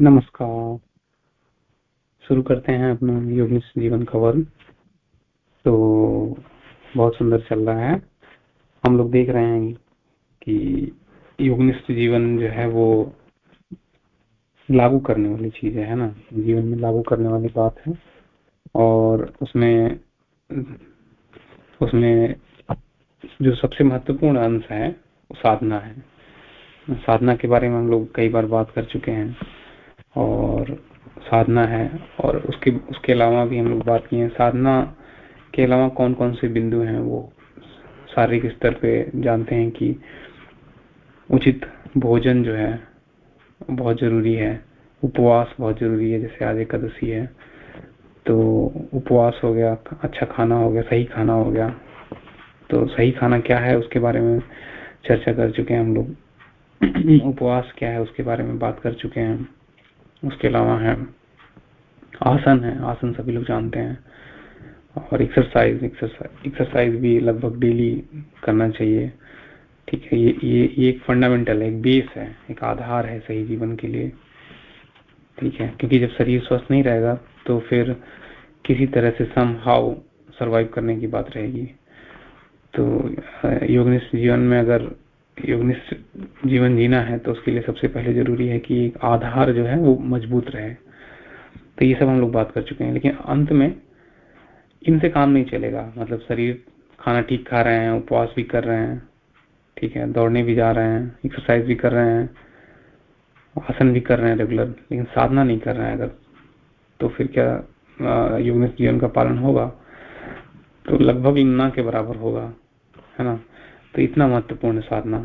नमस्कार। शुरू करते हैं अपना योगनिष्ठ जीवन का वर्ग। तो बहुत सुंदर चल रहा है। हम लोग देख रहे हैं कि योगनिष्ठ जीवन जो है वो लागू करने वाली चीज़ है ना? जीवन में लागू करने वाली बात है। और उसमें उसमें जो सबसे महत्वपूर्ण अंश है, वो साधना है। साधना के बारे में हम लोग कई बार बात कर चुके हैं। और साधना है और उसके उसके अलावा भी हम लोग बात किए हैं। साधना के अलावा कौन कौन से बिंदु हैं वो शारीरिक स्तर पे जानते हैं कि उचित भोजन जो है, बहुत ज़रूरी है। उपवास बहुत ज़रूरी है, जैसे आज एकादशी है। तो उपवास हो गया अच्छा खाना हो गया, सही खाना हो गया। तो सही खाना क्या है उसके बारे में चर्चा कर चुके हैं हम लोग। उपवास क्या है उसके बारे में बात कर चुके हैं उसके अलावा है, आसन है, आसन सभी लोग जानते हैं। और एक्सरसाइज एक्सरसाइज भी लगभग डेली करना चाहिए। ठीक है, ये ये ये एक फंडामेंटल है, एक बेस है, एक आधार है सही जीवन के लिए। ठीक है, क्योंकि जब शरीर स्वस्थ नहीं रहेगा तो फिर किसी तरह से सम हाउ सर्वाइव करने की बात रहेगी। तो योगनिष्ठ जीवन में अगर योगनिष्ठ जीवन जीना है तो उसके लिए सबसे पहले ज़रूरी है कि एक आधार जो है वो मज़बूत रहे। तो ये सब हम लोग बात कर चुके हैं, लेकिन अंत में इनसे काम नहीं चलेगा। मतलब शरीर खाना ठीक खा रहे हैं, उपवास भी कर रहे हैं, ठीक है, दौड़ने भी जा रहे हैं एक्सरसाइज भी कर रहे हैं, आसन भी कर रहे हैं रेगुलर लेकिन साधना नहीं कर रहे हैं अगर तो फिर क्या योग जीवन का पालन होगा? तो लगभग ना के बराबर होगा, है ना? तो इतना महत्वपूर्ण साधना।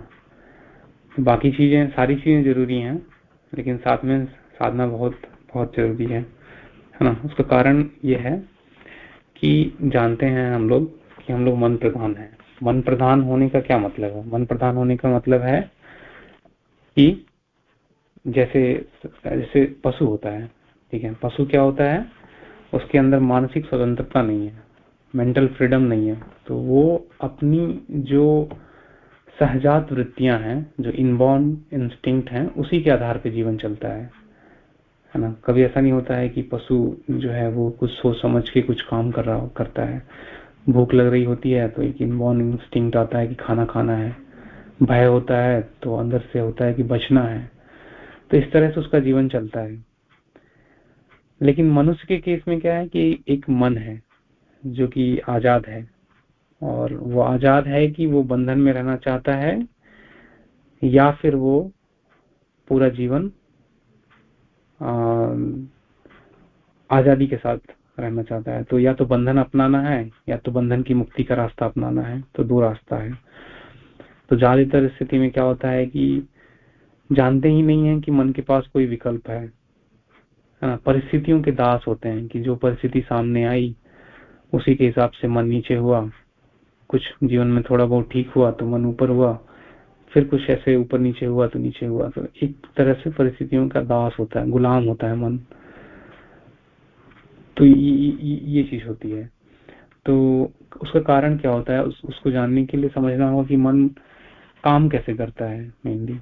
बाकी चीज़ें, सारी चीज़ें ज़रूरी हैं, लेकिन साथ में साधना बहुत बहुत ज़रूरी है है ना? उसका कारण ये है कि जानते हैं हम लोग कि हम लोग मन प्रधान है। मन प्रधान होने का क्या मतलब है? मन प्रधान होने का मतलब है कि जैसे जैसे पशु होता है, ठीक है? पशु क्या होता है? उसके अंदर मानसिक स्वतंत्रता नहीं है। मेंटल फ्रीडम नहीं है। तो वो अपनी जो सहजात वृत्तियाँ हैं, जो इनबॉर्न इंस्टिंक्ट हैं, उसी के आधार पर जीवन चलता है। है ना? कभी ऐसा नहीं होता है कि पशु जो है वो कुछ सोच समझ के कुछ काम कर रहा करता है। भूख लग रही होती है तो एक इनबॉर्न इंस्टिंक्ट आता है कि खाना खाना है। भय होता है तो अंदर से होता है कि बचना है। तो इस तरह से उसका जीवन चलता है। लेकिन मनुष्य के केस में क्या है कि एक मन है। जो कि आज़ाद है। और वो आज़ाद है कि वो बंधन में रहना चाहता है, या फिर वो पूरा जीवन आज़ादी के साथ रहना चाहता है। तो या तो बंधन अपनाना है, या तो बंधन की मुक्ति का रास्ता अपनाना है तो दो रास्ता है। तो ज़्यादातर स्थिति में क्या होता है कि जानते ही नहीं है कि मन के पास कोई विकल्प है ना? परिस्थितियों के दास होते हैं कि जो परिस्थिति सामने आई उसी के हिसाब से मन नीचे हुआ। कुछ जीवन में थोड़ा बहुत ठीक हुआ तो मन ऊपर हुआ। फिर कुछ ऐसे ऊपर नीचे हुआ तो नीचे हुआ। तो एक तरह से परिस्थितियों का दास होता है गुलाम होता है मन। तो ये, चीज़ होती है। तो उसका कारण क्या होता है? उस, उसको जानने के लिए समझना होगा कि मन काम कैसे करता है मेनली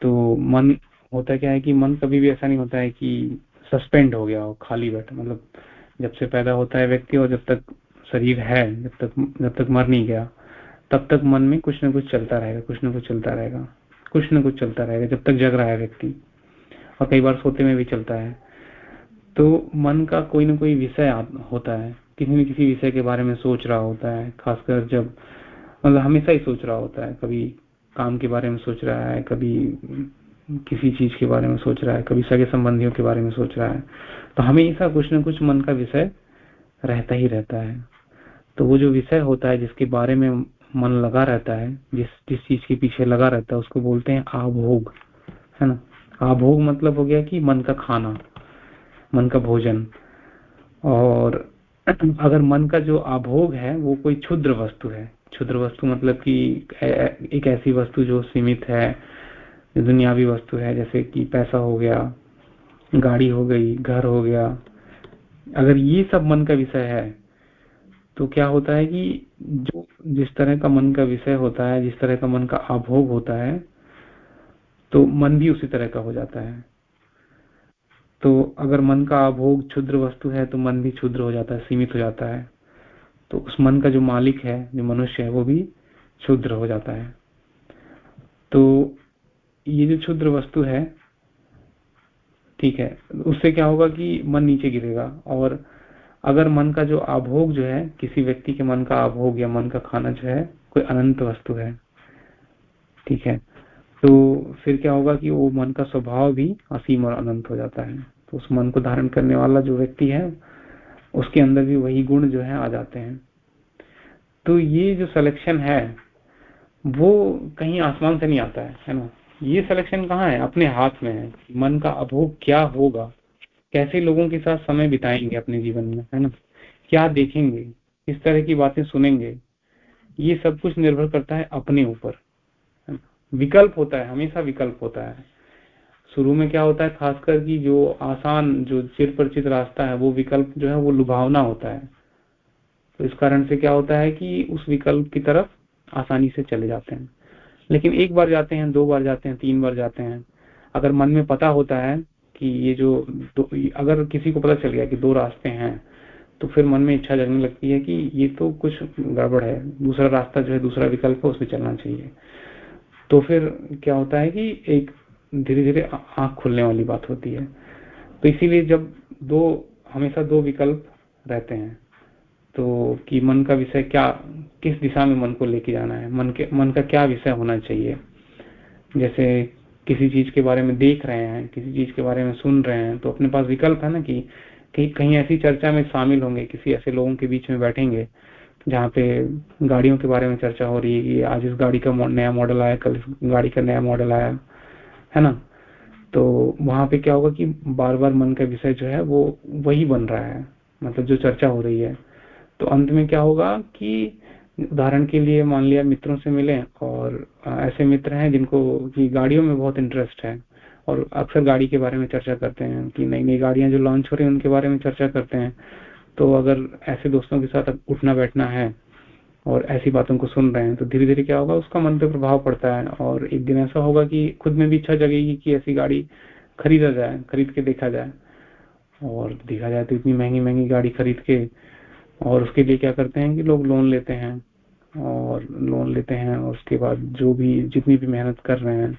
तो मन होता क्या है कि मन कभी भी ऐसा नहीं होता है कि सस्पेंड हो गया हो खाली बैठा मतलब जब से पैदा होता है व्यक्ति और जब तक शरीर है, जब तक जब तक मर नहीं गया, तब तक मन में कुछ ना कुछ चलता रहेगा, कुछ ना कुछ चलता रहेगा, कुछ ना कुछ चलता रहेगा, जब तक जग रहा है व्यक्ति। और कई बार सोते में भी चलता है। तो मन का कोई ना कोई विषय होता है। किसी न किसी विषय के बारे में सोच रहा होता है, खासकर जब मतलब हमेशा ही सोच रहा होता है। कभी काम के बारे में सोच रहा है, कभी किसी चीज़ के बारे में सोच रहा है, कभी सगे संबंधियों के बारे में सोच रहा है तो हमेशा कुछ ना कुछ मन का विषय रहता ही रहता है। तो वो जो विषय होता है जिसके बारे में मन लगा रहता है, जिस जिस चीज़ के पीछे लगा रहता है, उसको बोलते हैं आभोग, है ना? आभोग मतलब हो गया कि मन का खाना, मन का भोजन। और अगर मन का जो आभोग है, वो कोई क्षुद्र वस्तु है। क्षुद्र वस्तु मतलब कि एक ऐसी वस्तु जो सीमित है दुनियावी वस्तु है, जैसे कि पैसा हो गया, गाड़ी हो गई, घर हो गया। अगर ये सब मन का विषय है तो क्या होता है कि जो, जिस तरह का मन का विषय होता है, जिस तरह का मन का आभोग होता है तो मन भी उसी तरह का हो जाता है। तो अगर मन का अभोग क्षुद्र वस्तु है तो मन भी क्षुद्र हो जाता है, सीमित हो जाता है। तो उस मन का जो मालिक है, जो मनुष्य है, वो भी क्षुद्र हो जाता है। तो ये जो क्षुद्र वस्तु है, ठीक है, उससे क्या होगा कि मन नीचे गिरेगा और अगर मन का जो आभोग जो है, किसी व्यक्ति के मन का आभोग या मन का खाना जो है, कोई अनंत वस्तु है, ठीक है तो फिर क्या होगा कि वो मन का स्वभाव भी असीम और अनंत हो जाता है। तो उस मन को धारण करने वाला जो व्यक्ति है, उसके अंदर भी वही गुण जो है आ जाते हैं। तो ये जो सिलेक्शन है, वो कहीं आसमान से नहीं आता है है ना? ये सिलेक्शन कहाँ है? अपने हाथ में है। मन का अभोग क्या होगा? कैसे लोगों के साथ समय बिताएँगे अपने जीवन में, है ना? क्या देखेंगे? किस तरह की बातें सुनेंगे? ये सब कुछ निर्भर करता है अपने ऊपर विकल्प होता है, हमेशा विकल्प होता है। शुरू में क्या होता है? खासकर कि जो आसान, जो चिर परिचित रास्ता है, वो विकल्प जो है, वो लुभावना होता है। तो इस कारण से क्या होता है कि उस विकल्प की तरफ़ आसानी से चले जाते हैं। लेकिन एक बार जाते हैं, दो बार जाते हैं, तीन बार जाते हैं। अगर मन में पता होता है कि ये जो तो अगर किसी को पता चल गया कि दो रास्ते हैं तो फिर मन में इच्छा जगने लगती है कि ये तो कुछ गड़बड़ है, दूसरा रास्ता जो है, दूसरा विकल्प है, उसमें चलना चाहिए। तो फिर क्या होता है कि एक धीरे धीरे आँख खुलने वाली बात होती है। तो इसीलिए जब दो, हमेशा दो विकल्प रहते हैं तो कि मन का विषय क्या, किस दिशा में मन को लेके जाना है? मन के, मन का क्या विषय होना चाहिए? जैसे किसी चीज़ के बारे में देख रहे हैं, किसी चीज़ के बारे में सुन रहे हैं तो अपने पास विकल्प है ना कि कहीं कहीं ऐसी चर्चा में शामिल होंगे, किसी ऐसे लोगों के बीच में बैठेंगे, जहाँ पे गाड़ियों के बारे में चर्चा हो रही है कि आज इस गाड़ी का नया मॉडल आया, कल इस गाड़ी का नया मॉडल आया, है ना? तो वहाँ पे क्या होगा कि बार बार मन का विषय जो है, वो वही बन रहा है मतलब जो चर्चा हो रही है। तो अंत में क्या होगा कि उदाहरण के लिए मान लिया मित्रों से मिले और ऐसे मित्र हैं जिनको की गाड़ियों में बहुत इंटरेस्ट है और अक्सर गाड़ी के बारे में चर्चा करते हैं कि नई नई गाड़ियाँ जो लॉन्च हो रही है उनके बारे में चर्चा करते हैं। तो अगर ऐसे दोस्तों के साथ उठना बैठना है और ऐसी बातों को सुन रहे हैं तो धीरे धीरे क्या होगा उसका मन पे प्रभाव पड़ता है और एक दिन ऐसा होगा कि खुद में भी इच्छा जगेगी कि ऐसी गाड़ी खरीदा जाए, खरीद के देखा जाए और देखा जाए तो इतनी महँगी महँगी गाड़ी खरीद के और उसके लिए क्या करते हैं कि लोग लोन लेते हैं और लोन लेते हैं और उसके बाद जो भी, जितनी भी मेहनत कर रहे हैं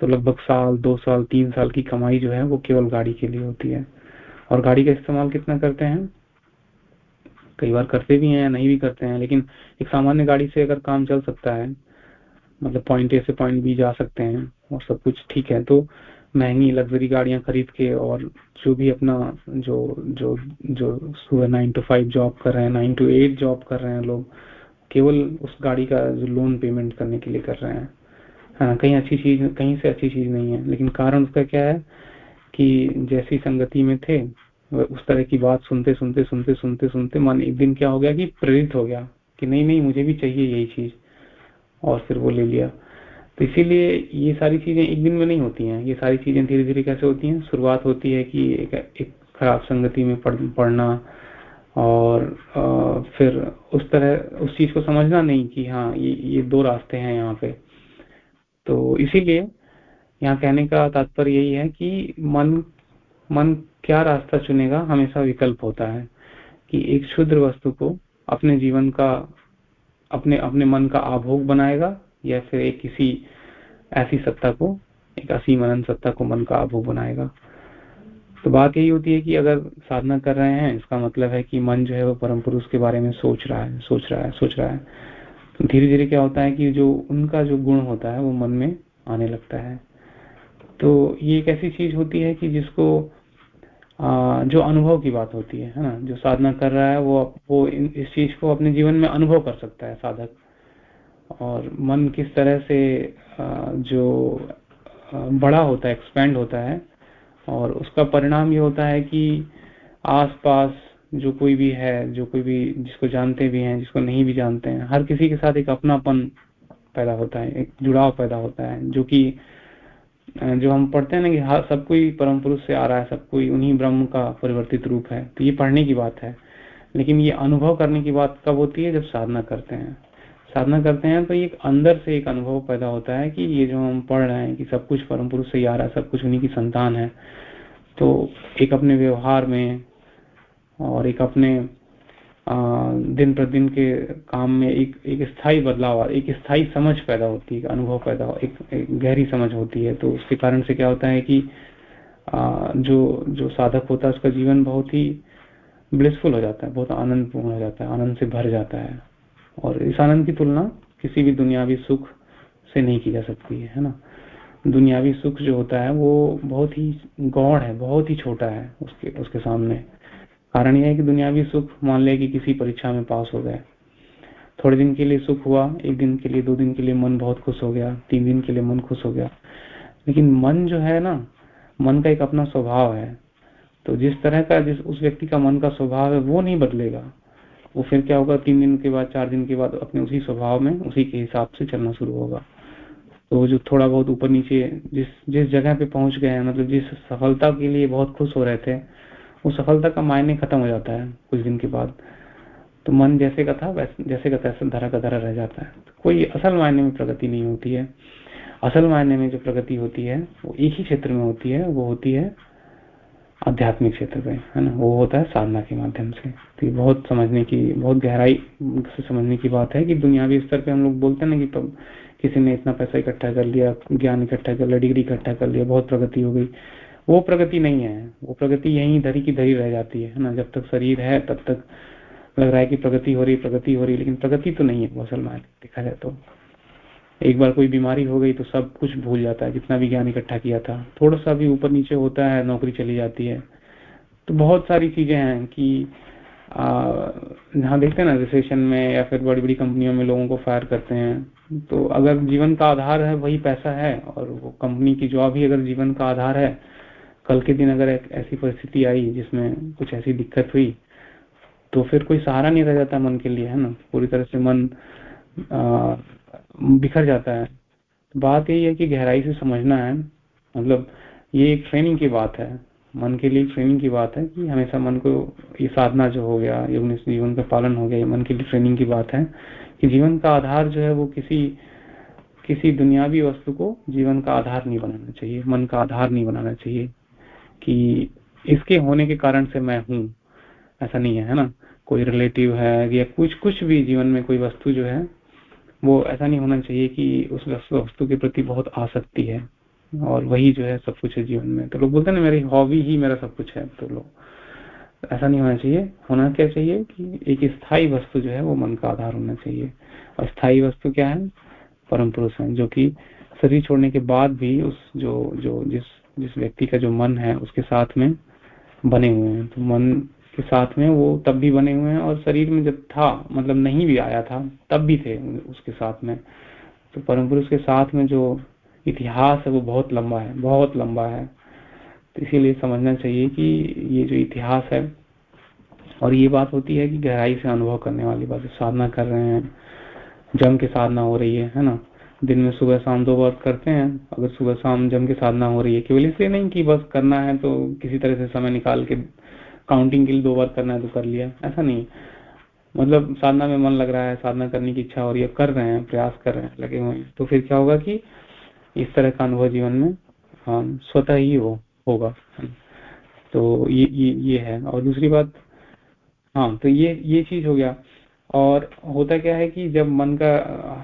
तो लगभग साल, दो साल, तीन साल की कमाई जो है वो केवल गाड़ी के लिए होती है। और गाड़ी का इस्तेमाल कितना करते हैं? कई बार करते भी हैं नहीं भी करते हैं, लेकिन एक सामान्य गाड़ी से अगर काम चल सकता है मतलब पॉइंट ए से पॉइंट बी जा सकते हैं और सब कुछ ठीक है तो महँगी लग्जरी गाड़ियाँ खरीद के और जो भी अपना जो जो जो सुबह नाइन टू फाइव जॉब कर रहे हैं नाइन टू एट जॉब कर रहे हैं लोग, केवल उस गाड़ी का जो लोन पेमेंट करने के लिए कर रहे हैं। हाँ कहीं अच्छी चीज़, कहीं से अच्छी चीज़ नहीं है, लेकिन कारण उसका क्या है कि जैसी संगति में थे उस तरह की बात सुनते सुनते सुनते सुनते सुनते मन एक दिन क्या हो गया कि प्रेरित हो गया कि नहीं नहीं, मुझे भी चाहिए यही चीज़, और फिर वो ले लिया। तो इसीलिए ये सारी चीज़ें एक दिन में नहीं होती हैं। ये सारी चीज़ें धीरे धीरे कैसे होती हैं? शुरुआत होती है कि एक, एक खराब संगति में पढ़, पढ़ना और आ, फिर उस तरह उस चीज़ को समझना नहीं कि हाँ ये ये दो रास्ते हैं यहाँ पे। तो इसीलिए यहाँ कहने का तात्पर्य यही है कि मन मन क्या रास्ता चुनेगा हमेशा विकल्प होता है कि एक शुद्र वस्तु को अपने जीवन का अपने अपने मन का आभोग बनाएगा या फिर एक किसी ऐसी सत्ता को एक असीम अनंत सत्ता को मन का आभोग बनाएगा। तो बात यही होती है कि अगर साधना कर रहे हैं इसका मतलब है कि मन जो है वो परम पुरुष के बारे में सोच रहा है सोच रहा है सोच रहा है। तो धीरे धीरे क्या होता है कि जो उनका जो गुण होता है वो मन में आने लगता है। तो ये एक ऐसी चीज़ होती है कि जिसको आ, जो अनुभव की बात होती है है ना? जो साधना कर रहा है वो वो इस चीज़ को अपने जीवन में अनुभव कर सकता है साधक। और मन किस तरह से जो बड़ा होता है एक्सपेंड होता है, और उसका परिणाम ये होता है कि आसपास जो कोई भी है, जो कोई भी, जिसको जानते भी हैं, जिसको नहीं भी जानते हैं, हर किसी के साथ एक अपनापन पैदा होता है, एक जुड़ाव पैदा होता है, जो कि जो हम पढ़ते हैं ना कि हर, सब कोई परम पुरुष से आ रहा है, सब कोई उन्हीं ब्रह्म का परिवर्तित रूप है तो ये पढ़ने की बात है। लेकिन ये अनुभव करने की बात कब होती है? जब साधना करते हैं। साधना करते हैं तो एक अंदर से एक अनुभव पैदा होता है कि ये जो हम पढ़ रहे हैं कि सब कुछ परम पुरुष से ही आ रहा है सब कुछ उन्हीं की संतान है। तो एक अपने व्यवहार में और एक अपने दिन प्रतिदिन के काम में एक एक स्थायी बदलाव एक स्थायी समझ पैदा होती है अनुभव पैदा एक, एक गहरी समझ होती है। तो उसके कारण से क्या होता है कि जो जो साधक होता है उसका जीवन बहुत ही ब्लिसफुल हो जाता है बहुत आनंदपूर्ण हो जाता है आनंद से भर जाता है। और इस आनंद की तुलना किसी भी दुनियावी सुख से नहीं की जा सकती है है ना? दुनियावी सुख जो होता है, वो बहुत ही गौड़ है, बहुत ही छोटा है उसके उसके सामने। कारण यह है कि दुनियावी सुख मान ले कि किसी परीक्षा में पास हो गए। थोड़े दिन के लिए सुख हुआ, एक दिन के लिए, दो दिन के लिए मन बहुत खुश हो गया, तीन दिन के लिए मन खुश हो गया। लेकिन मन जो है ना, मन का एक अपना स्वभाव है। तो जिस तरह का जिस, उस व्यक्ति का मन का स्वभाव है, वो नहीं बदलेगा। वो फिर क्या होगा, तीन दिन के बाद, चार दिन के बाद अपने उसी स्वभाव में, उसी के हिसाब से चलना शुरू होगा। तो जो थोड़ा बहुत ऊपर नीचे जिस जिस जगह पे पहुँच गए हैं मतलब जिस सफलता के लिए बहुत खुश हो रहे थे, वो सफलता का मायने खत्म हो जाता है कुछ दिन के बाद। तो मन जैसे का था, वैसे, जैसे का तैसे धरा का धरा रह जाता है। तो कोई असल मायने में प्रगति नहीं होती है। असल मायने में जो प्रगति होती है, वो एक ही क्षेत्र में होती है, वो होती है आध्यात्मिक क्षेत्र में है ना? वो होता है साधना के माध्यम से। तो ये बहुत समझने की, बहुत गहराई से समझने की बात है कि दुनियावी स्तर पे हम लोग बोलते हैं ना कि किसी ने इतना पैसा इकट्ठा कर लिया, ज्ञान इकट्ठा कर लिया, डिग्री इकट्ठा कर लिया, बहुत प्रगति हो गई। वो प्रगति नहीं है। वो प्रगति यहीं धरी की धरी रह जाती है ना? जब तक शरीर है, तब तक लग रहा है कि प्रगति हो रही, प्रगति हो रही, लेकिन प्रगति तो नहीं है मुसलमान, देखा जाए तो। एक बार कोई बीमारी हो गई तो सब कुछ भूल जाता है, जितना भी ज्ञान इकट्ठा किया था। थोड़ा सा भी ऊपर नीचे होता है, नौकरी चली जाती है। तो बहुत सारी चीज़ें हैं कि जहाँ देखते हैं ना रिसेशन में या फिर बड़ी बड़ी कंपनियों में लोगों को फायर करते हैं। तो अगर जीवन का आधार है, वही पैसा है, और वो कंपनी की जॉब ही अगर जीवन का आधार है, कल के दिन अगर एक ऐसी परिस्थिति आई जिसमें कुछ ऐसी दिक्कत हुई तो फिर कोई सहारा नहीं रह जाता मन के लिए, है ना? पूरी तरह से मन बिखर जाता है। बात यही है कि गहराई से समझना है। मतलब ये एक ट्रेनिंग की बात है। मन के लिए ट्रेनिंग की बात है कि हमेशा मन को ये साधना जो हो गया जीवन का पालन हो गया, ये मन के लिए ट्रेनिंग की बात है कि जीवन का आधार जो है वो किसी किसी दुनियावी वस्तु को जीवन का आधार नहीं बनाना चाहिए, मन का आधार नहीं बनाना चाहिए कि इसके होने के कारण से मैं हूँ। ऐसा नहीं है है ना? कोई रिलेटिव है या कुछ कुछ भी जीवन में कोई वस्तु जो है वो ऐसा नहीं होना चाहिए कि उस वस्तु के प्रति बहुत आसक्ति है। और वही जो है सब कुछ है जीवन में। तो लोग बोलते हैं ना, मेरी हॉबी ही मेरा सब कुछ है। तो लोग, ऐसा नहीं होना चाहिए। होना क्या चाहिए कि एक स्थायी वस्तु जो है वो मन का आधार होना चाहिए। और स्थायी वस्तु क्या है? परम पुरुष है, जो कि शरीर छोड़ने के बाद भी उस जो जो जिस जिस व्यक्ति का जो मन है, उसके साथ में बने हुए हैं। तो मन के साथ में वो तब भी बने हुए हैं और शरीर में जब था मतलब नहीं भी आया था, तब भी थे उसके साथ में। तो परम पुरुष के साथ में जो इतिहास है वो बहुत लंबा है, बहुत लंबा है। तो इसीलिए समझना चाहिए कि ये जो इतिहास है और ये बात होती है कि गहराई से अनुभव करने वाली बात साधना कर रहे हैं, जम के साधना हो रही है है ना? दिन में सुबह शाम दो बार करते हैं, अगर सुबह शाम जम के साधना हो रही है, केवल इसलिए नहीं कि बस करना है तो किसी तरह से समय निकाल के काउंटिंग के लिए दो बार करना है तो कर लिया। ऐसा नहीं मतलब साधना में मन लग रहा है, साधना करने की इच्छा रही है, कर रहे हैं, प्रयास कर रहे हैं, लगे हुए तो फिर क्या होगा कि इस तरह का अनुभव जीवन में हाँ स्वतः ही हो, होगा। तो ये ये ये है। और दूसरी बात हाँ तो ये ये चीज़ हो गया। और होता क्या है कि जब मन का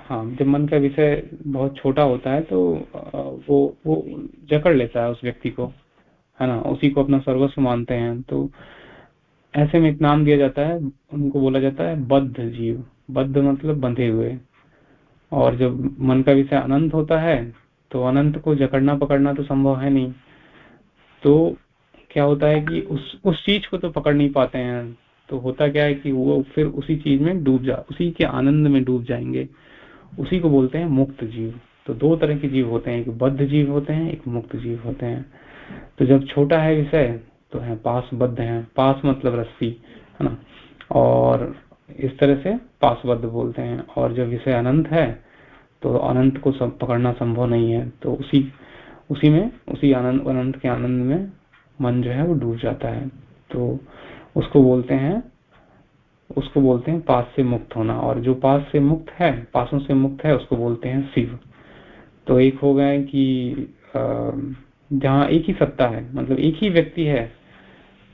हाँ जब मन का विषय बहुत छोटा होता है तो वो वो जकड़ लेता है उस व्यक्ति को। है ना? उसी को अपना सर्वस्व मानते हैं। तो ऐसे में एक नाम दिया जाता है, उनको बोला जाता है बद्ध जीव। बद्ध मतलब बंधे हुए। और जब मन का विषय अनंत होता है तो अनंत को जकड़ना पकड़ना तो संभव है नहीं। तो क्या होता है कि उस उस चीज़ को तो पकड़ नहीं पाते हैं। तो होता क्या है कि वो फिर उसी चीज़ में डूब जा, उसी के आनंद में डूब जाएँगे। उसी को बोलते हैं मुक्त जीव। तो दो तरह के जीव होते हैं, एक बद्ध जीव होते हैं, एक मुक्त जीव होते हैं। तो जब छोटा है विषय तो है पास बद्ध है, पास मतलब रस्सी, है ना? और इस तरह से पासबद्ध बोलते हैं। और जब विषय अनंत है तो अनंत को सब पकड़ना संभव नहीं है। तो उसी उसी में, उसी आनंद, अनंत के आनंद में मन जो है वो डूब जाता है। तो उसको बोलते हैं, उसको बोलते हैं पास से मुक्त होना। और जो पास से मुक्त है, पासों से मुक्त है, उसको बोलते हैं शिव। तो एक हो गए कि जहाँ एक ही सत्ता है मतलब एक ही व्यक्ति है,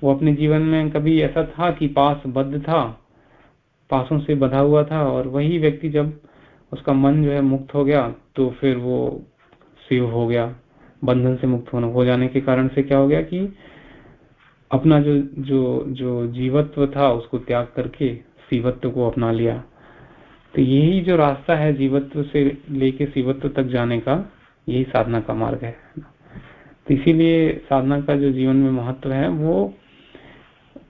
वो अपने जीवन में कभी ऐसा था कि पास बद्ध था, पासों से बधा हुआ था और वही व्यक्ति जब उसका मन जो है मुक्त हो गया तो फिर वो शिव हो गया, बंधन से मुक्त होने, हो जाने के कारण से क्या हो गया कि अपना जो जो जो जीवत्व था, उसको त्याग करके शिवत्व को अपना लिया। तो यही जो रास्ता है जीवत्व से लेके शिवत्व तक जाने का, यही साधना का मार्ग है। इसीलिए साधना का जो जीवन में महत्व है, वो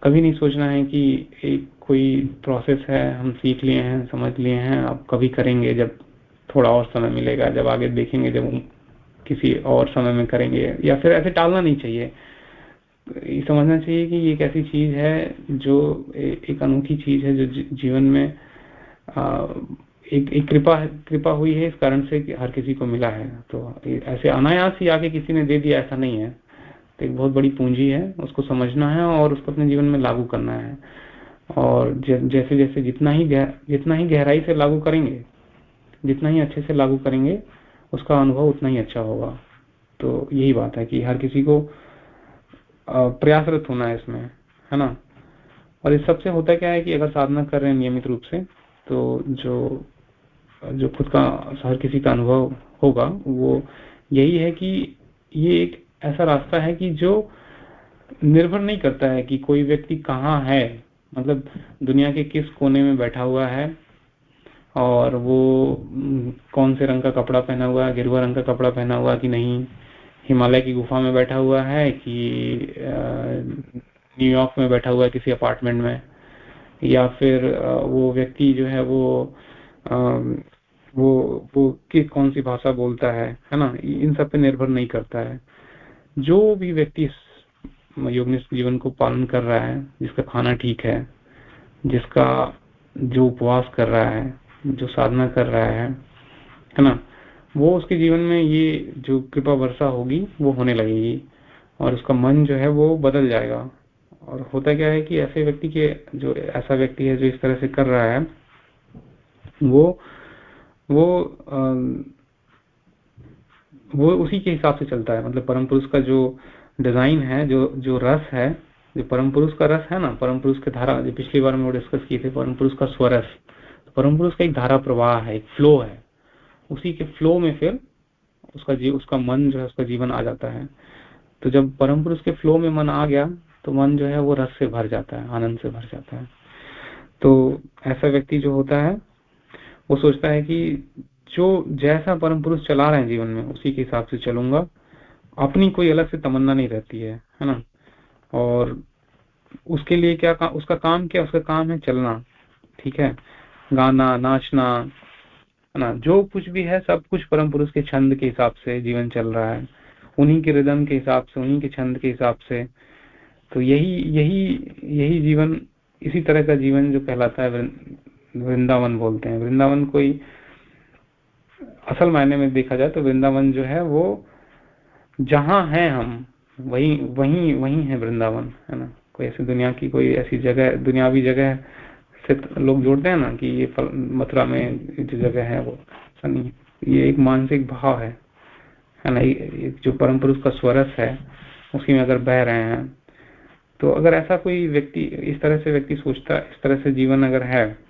कभी नहीं सोचना है कि एक कोई प्रोसेस है, हम सीख लिए हैं, समझ लिए हैं अब कभी करेंगे जब थोड़ा और समय मिलेगा, जब आगे देखेंगे जब किसी और समय में करेंगे, या फिर ऐसे टालना नहीं चाहिए। ये समझना चाहिए कि ये एक ऐसी चीज़ है जो एक अनोखी चीज़ है जो जीवन में एक, एक कृपा कृपा हुई है इस कारण से कि हर किसी को मिला है। तो ऐसे अनायास ही आके किसी ने दे दिया ऐसा नहीं है। तो एक बहुत बड़ी पूंजी है उसको समझना है और उसको अपने जीवन में लागू करना है। और जैसे जैसे जितना ही जितना ही गहराई से लागू करेंगे जितना ही अच्छे से लागू करेंगे उसका अनुभव उतना ही अच्छा होगा। तो यही बात है कि हर किसी को प्रयासरत होना है इसमें है ना? और इस सबसे होता क्या है कि अगर साधना कर रहे हैं नियमित रूप से तो जो जो खुद का, हर किसी का अनुभव होगा, वो यही है कि ये एक ऐसा रास्ता है कि जो निर्भर नहीं करता है कि कोई व्यक्ति कहाँ है। मतलब दुनिया के किस कोने में बैठा हुआ है और वो कौन से रंग का कपड़ा पहना हुआ है, गिरुआ रंग का कपड़ा पहना हुआ कि नहीं, हिमालय की गुफा में बैठा हुआ है कि न्यूयॉर्क में बैठा हुआ है किसी अपार्टमेंट में, या फिर वो व्यक्ति जो है वो वो वो किस कौन सी भाषा बोलता है है ना? इन सब पे निर्भर नहीं करता है। जो भी व्यक्ति योगनिष्ठ जीवन को पालन कर रहा है, जिसका खाना ठीक है, जिसका जो उपवास कर रहा है, जो साधना कर रहा है है ना? वो उसके जीवन में ये जो कृपा वर्षा होगी, वो होने लगेगी। और उसका मन जो है, वो बदल जाएगा। और होता क्या है कि ऐसे व्यक्ति के, जो ऐसा व्यक्ति है, जो इस तरह से कर रहा है वो वो आ, वो उसी के हिसाब से चलता है। मतलब परम पुरुष का जो डिज़ाइन है जो जो रस है जो परम पुरुष का रस है ना परम पुरुष की धारा जो पिछली बार में डिस्कस किए थे परम पुरुष का स्वरस तो परम पुरुष का एक धारा प्रवाह है एक फ्लो है। उसी के फ्लो में फिर उसका जी उसका मन जो है उसका जीवन आ जाता है। तो जब परम पुरुष के फ्लो में मन आ गया तो मन जो है वो रस से भर जाता है आनंद से भर जाता है। तो ऐसा व्यक्ति जो होता है वो सोचता है कि जो जैसा परम पुरुष चला रहे हैं जीवन में उसी के हिसाब से चलूँगा। अपनी कोई अलग से तमन्ना नहीं रहती है है ना? और उसके लिए क्या का, उसका काम क्या उसका काम है चलना ठीक है? गाना नाचना है ना? जो कुछ भी है सब कुछ परम पुरुष के छंद के हिसाब से जीवन चल रहा है। उन्हीं के रिदम के हिसाब से उन्हीं के छंद के हिसाब से। तो यही यही यही जीवन इसी तरह का जीवन जो कहलाता है वृंदावन बोलते हैं। वृंदावन कोई असल मायने में देखा जाए तो वृंदावन जो है वो जहाँ हैं हम, वही वही वही है वृंदावन, है ना? कोई ऐसी दुनिया की कोई ऐसी जगह, दुनियावी जगह से लोग जोड़ते हैं ना कि ये मथुरा में जो जगह है वो नहीं ये एक मानसिक भाव है है ना? जो परम पुरुष का स्वरस है उसी में अगर बह रहे हैं तो अगर ऐसा कोई व्यक्ति, इस तरह से व्यक्ति सोचता, इस तरह से जीवन अगर है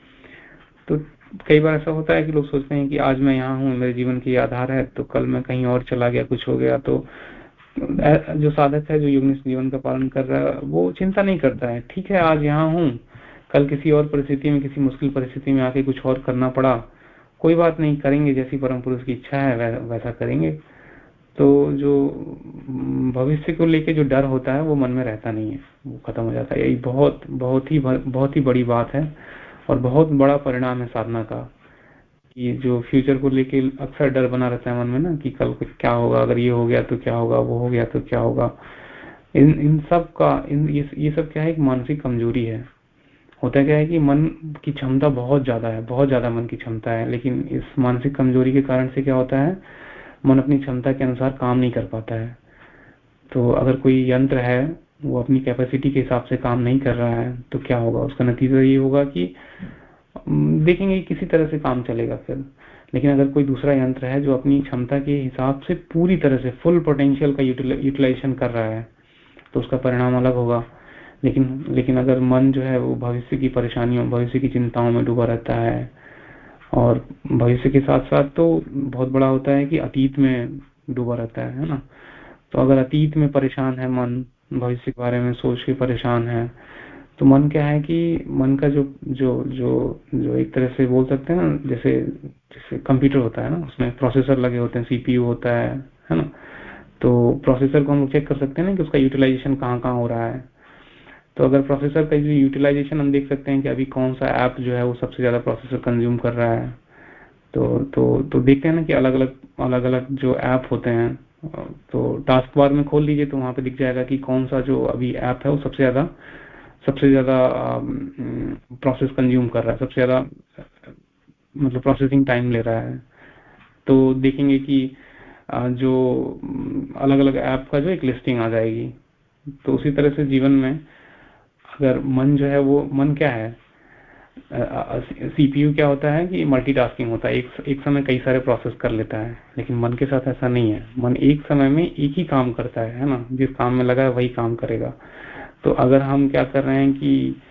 तो कई बार ऐसा होता है कि लोग सोचते हैं कि आज मैं यहाँ हूँ, मेरे जीवन की आधार है तो कल मैं कहीं और चला गया, कुछ हो गया तो जो साधक है, जो युग जीवन का पालन कर रहा है, वो चिंता नहीं करता है। ठीक है, आज यहाँ हूँ, कल किसी और परिस्थिति में, किसी मुश्किल परिस्थिति में आके कुछ और करना पड़ा, कोई बात नहीं, करेंगे, जैसी परम पुरुष की इच्छा है वैसा करेंगे। तो जो भविष्य को लेके जो डर होता है, वो मन में रहता नहीं है, वो खत्म हो जाता है। यही बहुत बहुत ही बहुत ही बड़ी बात है। और बहुत बड़ा परिणाम है साधना का कि जो फ्यूचर को लेके अक्सर डर बना रहता है मन में ना कि कल कुछ क्या होगा अगर ये हो गया तो क्या होगा वो हो गया तो क्या होगा। इन इन सब का इन ये, ये सब क्या है एक मानसिक कमज़ोरी है। होता क्या है कि मन की क्षमता बहुत ज़्यादा है बहुत ज़्यादा मन की क्षमता है लेकिन इस मानसिक कमज़ोरी के कारण से क्या होता है मन अपनी क्षमता के अनुसार काम नहीं कर पाता है। तो अगर कोई यंत्र है वो अपनी कैपेसिटी के हिसाब से काम नहीं कर रहा है तो क्या होगा? उसका नतीजा ये होगा कि देखेंगे किसी तरह से काम चलेगा फिर। लेकिन अगर कोई दूसरा यंत्र है जो अपनी क्षमता के हिसाब से पूरी तरह से फुल पोटेंशियल का यूटिलाइजेशन कर रहा है तो उसका परिणाम अलग होगा। लेकिन लेकिन अगर मन जो है वो भविष्य की परेशानियों, भविष्य की चिंताओं में डूबा रहता है, और भविष्य के साथ साथ तो बहुत बड़ा होता है कि अतीत में डूबा रहता है ना? तो अगर अतीत में परेशान है मन भविष्य के बारे में सोच के परेशान है। तो मन क्या है कि मन का जो जो जो जो एक तरह से बोल सकते हैं ना, जैसे जैसे कंप्यूटर होता है ना, उसमें प्रोसेसर लगे होते हैं, सीपीयू होता है है ना? तो प्रोसेसर को हम चेक कर सकते हैं ना कि उसका यूटिलाइजेशन कहाँ कहाँ हो रहा है। तो अगर प्रोसेसर का जो यूटिलाइजेशन हम देख सकते हैं कि अभी कौन सा ऐप जो है वो सबसे ज़्यादा प्रोसेसर कंज्यूम कर रहा है। तो तो तो देखते हैं ना कि अलग अलग अलग अलग जो ऐप होते हैं तो टास्क बार में खोल लीजिए तो वहाँ पे दिख जाएगा कि कौन सा जो अभी ऐप है वो सबसे ज़्यादा सबसे ज़्यादा प्रोसेस कंज्यूम कर रहा है, सबसे ज़्यादा मतलब प्रोसेसिंग टाइम ले रहा है। तो देखेंगे कि जो अलग अलग ऐप का जो एक लिस्टिंग आ जाएगी। तो उसी तरह से जीवन में अगर मन जो है वो, मन क्या है? सीपीयू क्या होता है कि मल्टीटास्किंग होता है। एक एक समय कई सारे प्रोसेस कर लेता है लेकिन मन के साथ ऐसा नहीं है। मन एक समय में एक ही काम करता है है ना? जिस काम में लगा है वही काम करेगा। तो अगर हम क्या कर रहे हैं कि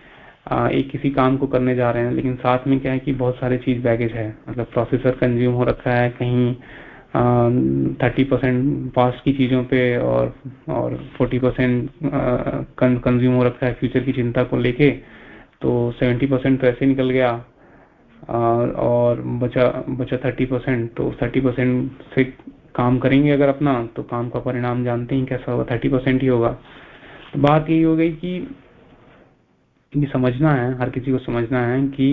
आ, एक किसी काम को करने जा रहे हैं लेकिन साथ में क्या है कि बहुत सारे चीज़ बैगेज है। मतलब प्रोसेसर कंज्यूम हो रखा है कहीं थर्टी परसेंट पास्ट की चीज़ों पे और और फोर्टी परसेंट कंज्यूम हो रखा है फ्यूचर की चिंता को लेके। तो सेवेंटी परसेंट तो ऐसे निकल गया और बचा बचा थर्टी परसेंट तो थर्टी परसेंट से काम करेंगे अगर अपना तो काम का परिणाम जानते हैं कैसा होगा थर्टी परसेंट ही होगा। तो बात यही हो गई कि ये समझना है हर किसी को समझना है कि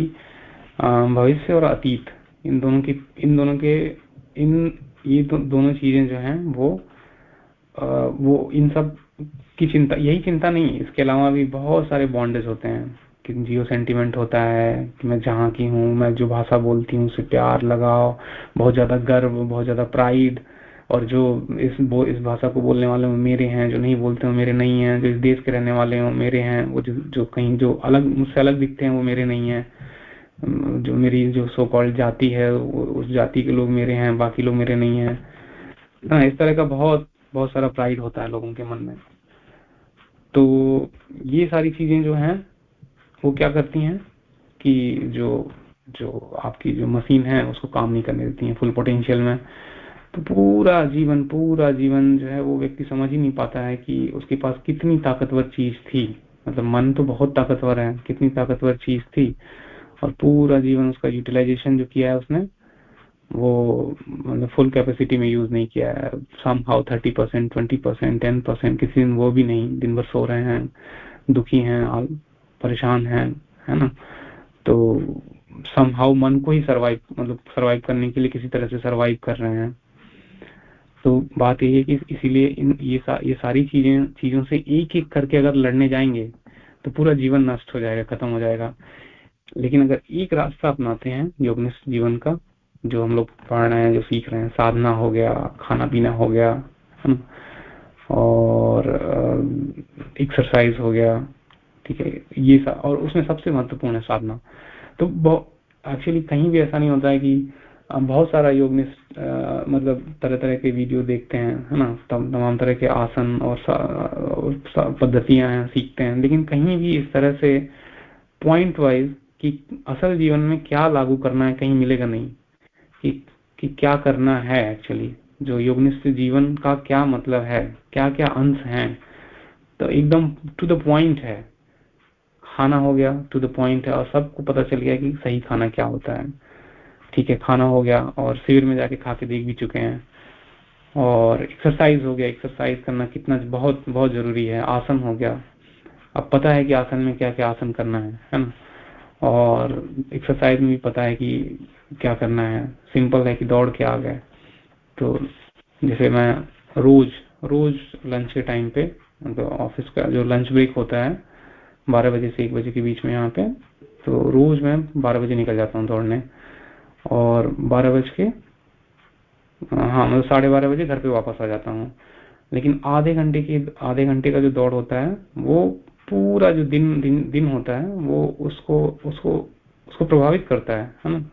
भविष्य और अतीत इन दोनों की इन दोनों के इन ये दो, दोनों चीज़ें जो हैं वो आ, वो इन सब की चिंता यही चिंता नहीं इसके अलावा भी बहुत सारे बॉन्डेज होते हैं। जियो सेंटिमेंट होता है कि मैं जहाँ की हूँ मैं जो भाषा बोलती हूँ उससे प्यार लगाओ बहुत ज़्यादा गर्व बहुत ज़्यादा प्राइड और जो इस इस भाषा को बोलने वाले वो मेरे हैं जो नहीं बोलते हो मेरे नहीं हैं जो इस देश के रहने वाले हो मेरे हैं वो जो, जो कहीं जो अलग मुझसे अलग दिखते हैं वो मेरे नहीं है। जो मेरी जो सो कॉल्ड जाति है उस जाति के लोग मेरे हैं बाकी लोग मेरे नहीं है। हाँ, इस तरह का बहुत बहुत सारा प्राइड होता है लोगों के मन में। तो ये सारी चीज़ें जो हैं वो क्या करती हैं कि जो जो आपकी जो मशीन है, उसको काम नहीं करने देती है फुल पोटेंशियल में। तो पूरा जीवन पूरा जीवन जो है वो व्यक्ति समझ ही नहीं पाता है कि उसके पास कितनी ताकतवर चीज़ थी। मतलब मन तो बहुत ताकतवर है, कितनी ताकतवर चीज़ थी। और पूरा जीवन उसका यूटिलाइजेशन जो किया है उसने, वो मतलब फुल कैपेसिटी में यूज़ नहीं किया है। Somehow thirty percent twenty percent ten percent किसी दिन वो भी नहीं, दिन भर सो रहे हैं, दुखी हैं परेशान हैं है ना? तो सम हाउ मन को ही सरवाइव मतलब सरवाइव करने के लिए किसी तरह से सरवाइव कर रहे हैं। तो बात यही है कि इसीलिए इन ये सा, ये सारी चीज़ें चीज़ों से एक एक करके अगर लड़ने जाएँगे तो पूरा जीवन नष्ट हो जाएगा खत्म हो जाएगा। लेकिन अगर एक रास्ता अपनाते हैं योगनिष्ठ जीवन का जो हम लोग पढ़ रहे हैं जो सीख रहे हैं साधना हो गया खाना पीना हो गया है ना? और एक्सरसाइज हो गया ठीक है ये सा, और उसमें सबसे महत्वपूर्ण है साधना। तो एक्चुअली कहीं भी ऐसा नहीं होता है कि बहुत सारा योग में मतलब तरह तरह के वीडियो देखते हैं है ना? तमाम तरह के आसन और, पद्धतियाँ हैं सीखते हैं। लेकिन कहीं भी इस तरह से पॉइंट वाइज कि असल जीवन में क्या लागू करना है कहीं मिलेगा नहीं। कि, कि क्या करना है एक्चुअली जो योगनिष्ठ जीवन का क्या मतलब है? क्या क्या अंश हैं? तो एकदम टू द पॉइंट है। खाना हो गया टू द पॉइंट है और सबको पता चल गया कि सही खाना क्या होता है। ठीक है, खाना हो गया और शिविर में जाके खा के देख भी चुके हैं। और एक्सरसाइज हो गया एक्सरसाइज करना कितना बहुत बहुत ज़रूरी है। आसन हो गया। अब पता है कि आसन में क्या क्या आसन करना है है ना? और एक्सरसाइज में भी पता है कि क्या करना है। सिंपल है कि दौड़ के आ गए। तो जैसे मैं रोज रोज लंच के टाइम पे तो ऑफ़िस का जो लंच ब्रेक होता है बारह बजे से एक बजे के बीच में यहाँ पे। तो रोज मैं बारह बजे निकल जाता हूँ दौड़ने। और बारह बज के हाँ मतलब साढ़े बारह बजे घर पे वापस आ जाता हूँ। लेकिन आधे घंटे की, आधे घंटे का जो दौड़ होता है, वो पूरा जो दिन दिन दिन होता है, वो उसको उसको उसको प्रभावित करता है है ना?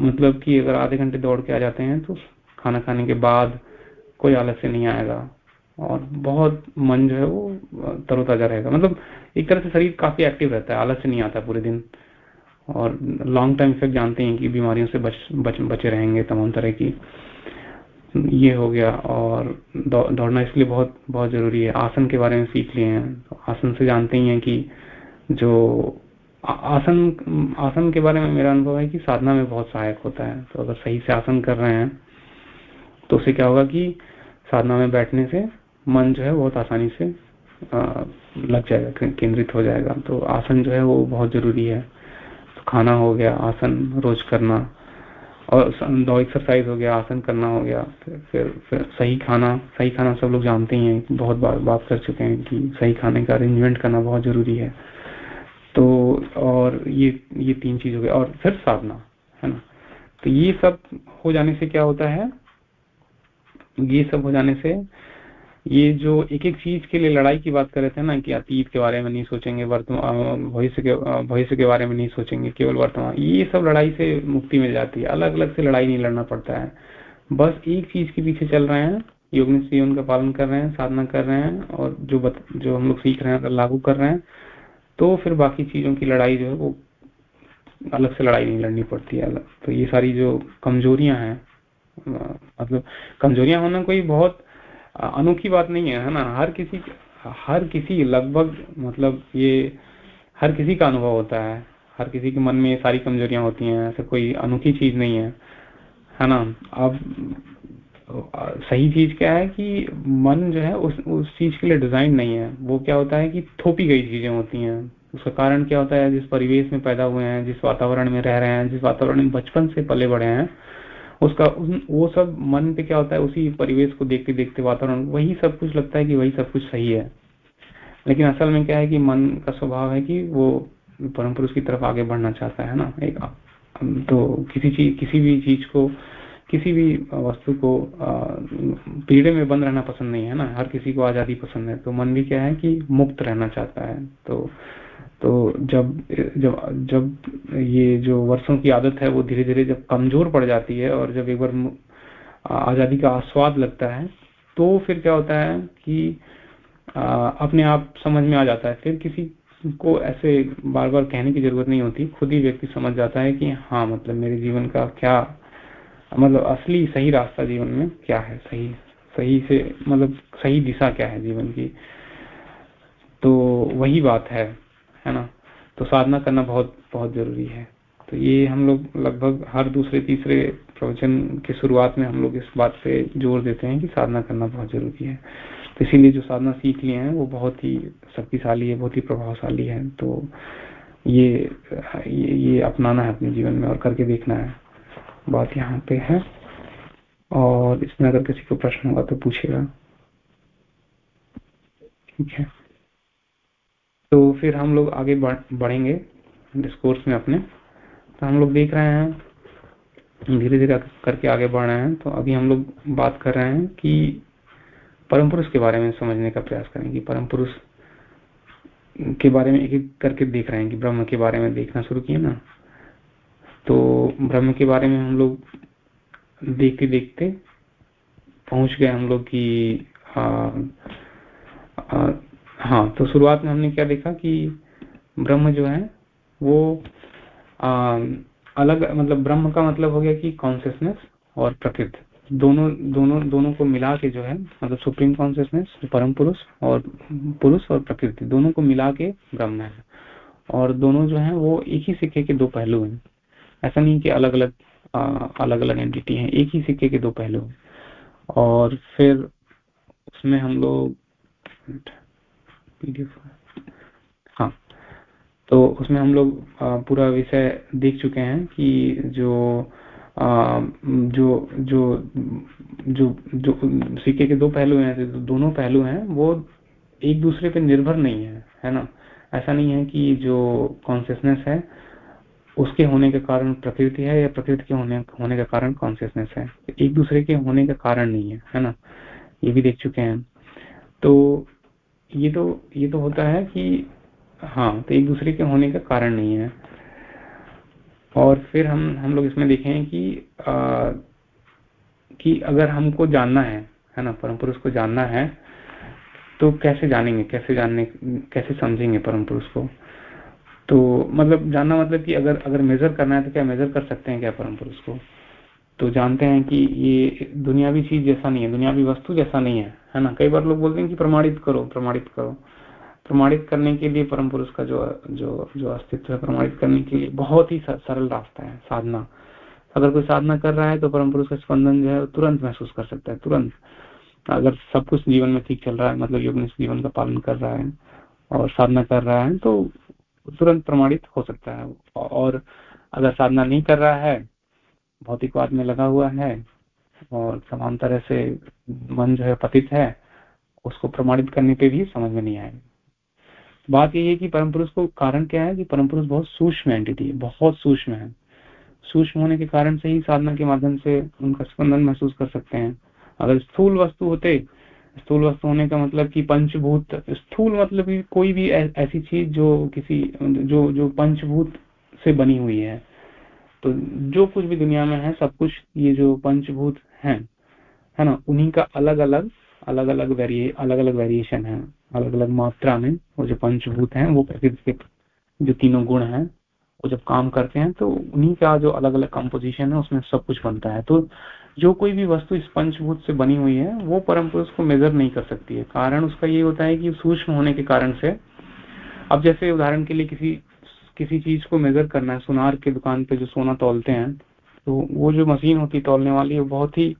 मतलब कि अगर आधे घंटे दौड़ के आ जाते हैं तो खाना खाने के बाद कोई आलस्य नहीं आएगा। और बहुत मन जो है वो, तरोताजा रहेगा। मतलब एक तरह से शरीर काफ़ी एक्टिव रहता है आलस्य नहीं आता पूरे दिन। और लॉन्ग टाइम इफ़ेक्ट जानते हैं कि बीमारियों से बच, बच बचे रहेंगे तमाम तरह की। ये हो गया और दौड़ना इसलिए बहुत बहुत ज़रूरी है। आसन के बारे में सीख लिए हैं। तो आसन से जानते ही हैं कि जो आसन आसन के बारे में मेरा अनुभव है कि साधना में बहुत सहायक होता है। तो अगर सही से आसन कर रहे हैं तो उससे क्या होगा कि साधना में बैठने से मन जो है बहुत आसानी से लग जाएगा केंद्रित हो जाएगा। तो आसन जो है वो बहुत ज़रूरी है। तो खाना हो गया आसन रोज करना और दो एक्सरसाइज हो गया आसन करना हो गया फिर फिर, फिर सही खाना सही खाना सब लोग जानते ही हैं बहुत बार बात कर चुके हैं कि सही खाने का अरेंजमेंट करना बहुत ज़रूरी है। तो और ये ये तीन चीज़ हो गया और फिर साधना है ना? तो ये सब हो जाने से क्या होता है? ये सब हो जाने से ये जो एक एक चीज़ के लिए लड़ाई की बात कर रहे थे ना कि अतीत के बारे में नहीं सोचेंगे वर्तमान भविष्य के भविष्य के बारे में नहीं सोचेंगे केवल वर्तमान। ये सब लड़ाई से मुक्ति मिल जाती है। अलग अलग से लड़ाई नहीं लड़ना पड़ता है। बस एक चीज़ के पीछे चल रहे हैं योग का पालन कर रहे हैं साधना कर रहे हैं और जो बत, जो हम लोग सीख रहे हैं लागू कर रहे हैं तो फिर बाकी चीज़ों की लड़ाई जो है वो अलग से लड़ाई नहीं लड़नी पड़ती है। अलग तो ये सारी जो कमजोरियाँ हैं मतलब कमजोरियाँ होना कोई बहुत अनोखी बात नहीं है है ना? हर किसी हर किसी लगभग मतलब ये, हर किसी का अनुभव होता है। हर किसी के मन में सारी कमजोरियाँ होती हैं, ऐसे कोई अनोखी चीज़ नहीं है है ना? अब सही चीज़ क्या है कि मन जो है, उस उस चीज़ के लिए डिज़ाइन नहीं है। वो क्या होता है कि थोपी गई चीज़ें होती हैं। उसका कारण क्या होता है? जिस परिवेश में पैदा हुए हैं, जिस वातावरण में रह रहे हैं, जिस वातावरण में बचपन से पले बढ़े हैं उसका वो सब मन पे क्या होता है, उसी परिवेश को देखते देखते वातावरण, वही सब कुछ लगता है कि वही सब कुछ सही है। लेकिन असल में क्या है कि मन का स्वभाव है कि वो परम पुरुष की तरफ़ आगे बढ़ना चाहता है ना? एक तो किसी चीज़, किसी भी चीज़ को, किसी भी वस्तु को पीड़े में बंद रहना पसंद नहीं है ना? हर किसी को आज़ादी पसंद है। तो मन भी क्या है कि मुक्त रहना चाहता है। तो तो जब जब जब ये जो वर्षों की आदत है वो धीरे धीरे जब कमज़ोर पड़ जाती है और जब एक बार आज़ादी का आस्वाद लगता है तो फिर क्या होता है कि आ, अपने आप समझ में आ जाता है। फिर किसी को ऐसे बार बार कहने की ज़रूरत नहीं होती। खुद ही व्यक्ति समझ जाता है कि हाँ मतलब मेरे जीवन का क्या मतलब असली सही रास्ता जीवन में क्या है? सही सही से मतलब सही दिशा क्या है जीवन की? तो वही बात है। है ना? तो साधना करना बहुत बहुत ज़रूरी है। तो ये हम लोग लगभग हर दूसरे तीसरे प्रवचन के शुरुआत में हम लोग इस बात पे ज़ोर देते हैं कि साधना करना बहुत ज़रूरी है। तो इसीलिए जो साधना सीख लिए हैं वो बहुत ही शक्तिशाली है बहुत ही प्रभावशाली है। तो ये ये, ये अपनाना है अपने जीवन में और करके देखना है। बात यहाँ पे है। और इसमें अगर किसी को प्रश्न होगा तो पूछेगा। ठीक है। तो फिर हम लोग आगे बढ़ेंगे डिस्कोर्स में अपने। तो हम लोग देख रहे हैं, धीरे धीरे करके आगे बढ़ रहे हैं। तो अभी हम लोग बात कर रहे हैं कि परम पुरुष के बारे में समझने का प्रयास करेंगे परम पुरुष के बारे में एक एक करके देख रहे हैं कि ब्रह्म के बारे में देखना शुरू किए ना। तो ब्रह्म के बारे में हम लोग देखते देखते पहुँच गए हम लोग की हाँ तो शुरुआत में हमने क्या देखा कि ब्रह्म जो है वो आ, अलग मतलब ब्रह्म का मतलब हो गया कि कॉन्सियसनेस और प्रकृति। दोनों दोनों दोनों को मिला के जो है मतलब सुप्रीम कॉन्सियसनेस परम पुरुष और पुरुष और प्रकृति दोनों को मिला के ब्रह्म है। और दोनों जो है वो एक ही सिक्के के दो पहलू हैं। ऐसा नहीं कि अलग अलग आ, अलग अलग एंटिटी हैं एक ही सिक्के के दो पहलू हैं। और फिर उसमें हम लोग पीडीएफ हाँ। तो उसमें हम लोग पूरा विषय देख चुके हैं कि जो आ, जो जो जो जो सिक्के के दो पहलू हैं तो दोनों पहलू हैं वो एक दूसरे पे निर्भर नहीं है है ना? ऐसा नहीं है कि जो कॉन्सियसनेस है उसके होने के कारण प्रकृति है या प्रकृति के होने होने का कारण कॉन्सियसनेस है। एक दूसरे के होने का कारण नहीं है है ना? ये भी देख चुके हैं। तो ये तो ये तो होता है कि हाँ तो एक दूसरे के होने का कारण नहीं है। और फिर हम हम लोग इसमें देखें कि आ, कि अगर हमको जानना है है ना परम पुरुष को जानना है तो कैसे जानेंगे कैसे जानने कैसे समझेंगे परम पुरुष को? तो मतलब जानना मतलब कि अगर अगर मेजर करना है तो क्या मेजर कर सकते हैं क्या परम पुरुष को? तो जानते हैं कि ये दुनियावी चीज़ जैसा नहीं है दुनियावी वस्तु जैसा नहीं है। है ना? कई बार लोग बोलते हैं कि प्रमाणित करो प्रमाणित करो। प्रमाणित करने के लिए परम पुरुष का जो जो जो अस्तित्व है, प्रमाणित करने के लिए बहुत ही सरल रास्ता है, साधना। अगर कोई साधना कर रहा है तो परम पुरुष का स्पंदन जो है तुरंत महसूस कर सकता है, तुरंत। अगर सब कुछ जीवन में ठीक चल रहा है मतलब योग जीवन का पालन कर रहा है और साधना कर रहा है तो तुरंत प्रमाणित हो सकता है। और अगर साधना नहीं कर रहा है भौतिकवाद में लगा हुआ है और समान तरह से मन जो है पतित है, उसको प्रमाणित करने पे भी समझ में नहीं आएगा बात यही है कि परम पुरुष को कारण क्या है कि परम पुरुष बहुत सूक्ष्म एंटिटी है, बहुत सूक्ष्म है। सूक्ष्म होने के कारण से ही साधना के माध्यम से उनका स्पंदन महसूस कर सकते हैं। अगर स्थूल वस्तु होते, स्थूल वस्तु होने का मतलब कि पंचभूत, स्थूल मतलब कि कोई भी ऐसी चीज़ जो किसी, जो जो पंचभूत से बनी हुई है। तो जो कुछ भी दुनिया में है, सब कुछ ये जो पंचभूत हैं, है ना? उन्हीं का अलग अलग अलग अलग वेरिए अलग अलग वेरिएशन है अलग अलग मात्रा में वो जो पंचभूत हैं, वो प्रकृति के जो तीनों गुण हैं, वो जब काम करते हैं तो उन्हीं का जो अलग अलग कंपोजिशन है, उसमें सब कुछ बनता है। तो जो कोई भी वस्तु इस पंचभूत से बनी हुई है, वो परम पुरुष को मेजर नहीं कर सकती है। कारण उसका ये होता है कि सूक्ष्म होने के कारण से, अब जैसे उदाहरण के लिए किसी किसी चीज़ को मेजर करना है, सुनार के दुकान पे जो सोना तोलते हैं तो वो जो मशीन होती है तोलने वाली, वो बहुत ही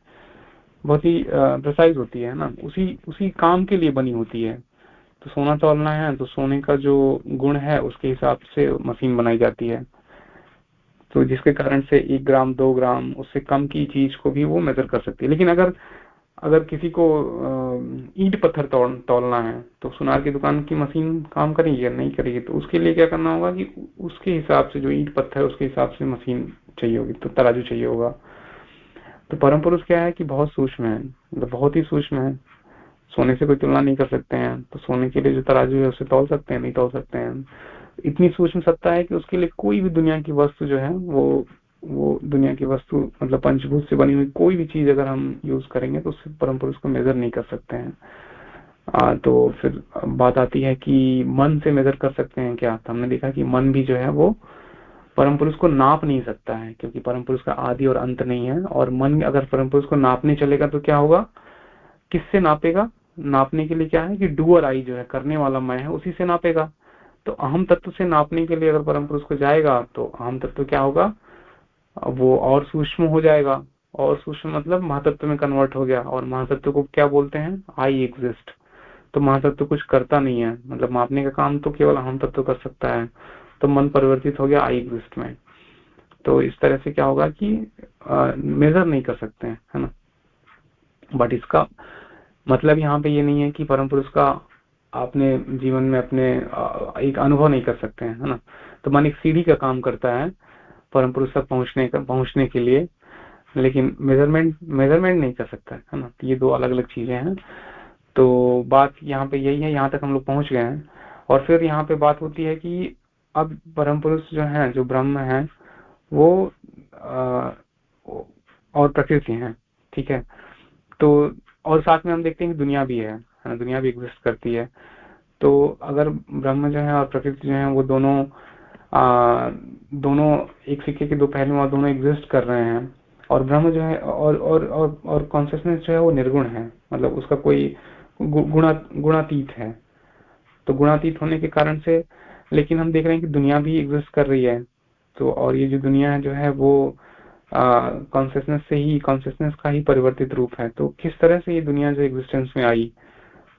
बहुत ही प्रिसाइज होती है ना। उसी उसी काम के लिए बनी होती है। तो सोना तोलना है तो सोने का जो गुण है, उसके हिसाब से मशीन बनाई जाती है। तो जिसके कारण से एक ग्राम, दो ग्राम, उससे कम की चीज़ को भी वो मेजर कर सकती है। लेकिन अगर अगर किसी को ईट पत्थर तोलना है तो सुनार की दुकान की मशीन काम करेगी या नहीं करेगी तो उसके लिए क्या करना होगा कि उसके हिसाब से जो ईट पत्थर है, उसके हिसाब से मशीन चाहिए होगी तो तराजू चाहिए होगा। तो परम पुरुष क्या है कि बहुत सूक्ष्म है मतलब बहुत ही सूक्ष्म है। सोने से कोई तुलना नहीं कर सकते हैं तो सोने के लिए जो तराजू है उसे तोल सकते हैं नहीं तोल सकते हैं। इतनी सूक्ष्म सत्ता है कि उसके लिए कोई भी दुनिया की वस्तु जो है वो वो दुनिया की वस्तु मतलब पंचभूत से बनी हुई कोई भी चीज़ अगर हम यूज़ करेंगे तो उससे परम पुरुष को मेजर नहीं कर सकते हैं। आ, तो फिर बात आती है कि मन से मेजर कर सकते हैं क्या? तो हमने देखा कि मन भी जो है वो परम पुरुष को नाप नहीं सकता है, क्योंकि परम पुरुष का आदि और अंत नहीं है, और मन अगर परम पुरुष को नापने चलेगा तो क्या होगा? किससे नापेगा? नापने के लिए क्या है कि डूअर आई जो है, करने वाला मैं है, उसी से नापेगा। तो अहम तत्व से नापने के लिए अगर परम पुरुष को जाएगा तो अहम तत्व क्या होगा? वो और सूक्ष्म हो जाएगा। और सूक्ष्म मतलब महातत्व में कन्वर्ट हो गया। और महातत्व को क्या बोलते हैं? आई एग्जिस्ट तो महातत्व कुछ करता नहीं है। मतलब मापने का काम तो केवल अहम तत्व कर सकता है। तो मन परिवर्तित हो गया आई एग्जिस्ट में। तो इस तरह से क्या होगा कि मेजर नहीं कर सकते हैं, है ना? बट इसका मतलब यहाँ पे ये नहीं है कि परम पुरुष का अपने जीवन में अपने एक अनुभव नहीं कर सकते हैं, है ना? तो मन एक सीढ़ी का काम करता है परम पुरुष तक पहुँचने का, पहुँचने के लिए। लेकिन मेज़रमेंट मेज़रमेंट नहीं कर सकता है ना? ये दो अलग अलग चीज़ें हैं। तो बात यहाँ पे यही है, यहाँ तक हम लोग पहुँच गए हैं। और फिर यहाँ पे बात होती है कि अब परम पुरुष जो है जो ब्रह्म है वो आ, और प्रकृति है ठीक है? तो और साथ में हम देखते हैं कि दुनिया भी है दुनिया भी एग्जिस्ट करती है। तो अगर ब्रह्म जो है और प्रकृति जो है वो दोनों आ, दोनों एक सिक्के के दो पहलू और दोनों एग्जिस्ट कर रहे हैं और ब्रह्म जो है और और और, और कॉन्सियसनेस जो है वो निर्गुण है मतलब उसका कोई गुणा गुणातीत है। तो गुणातीत होने के कारण से लेकिन हम देख रहे हैं कि दुनिया भी एग्जिस्ट कर रही है। तो और ये जो दुनिया जो है वो कॉन्सियसनेस से ही कॉन्सियसनेस का ही परिवर्तित रूप है। तो किस तरह से ये दुनिया जो एग्जिस्टेंस में आई?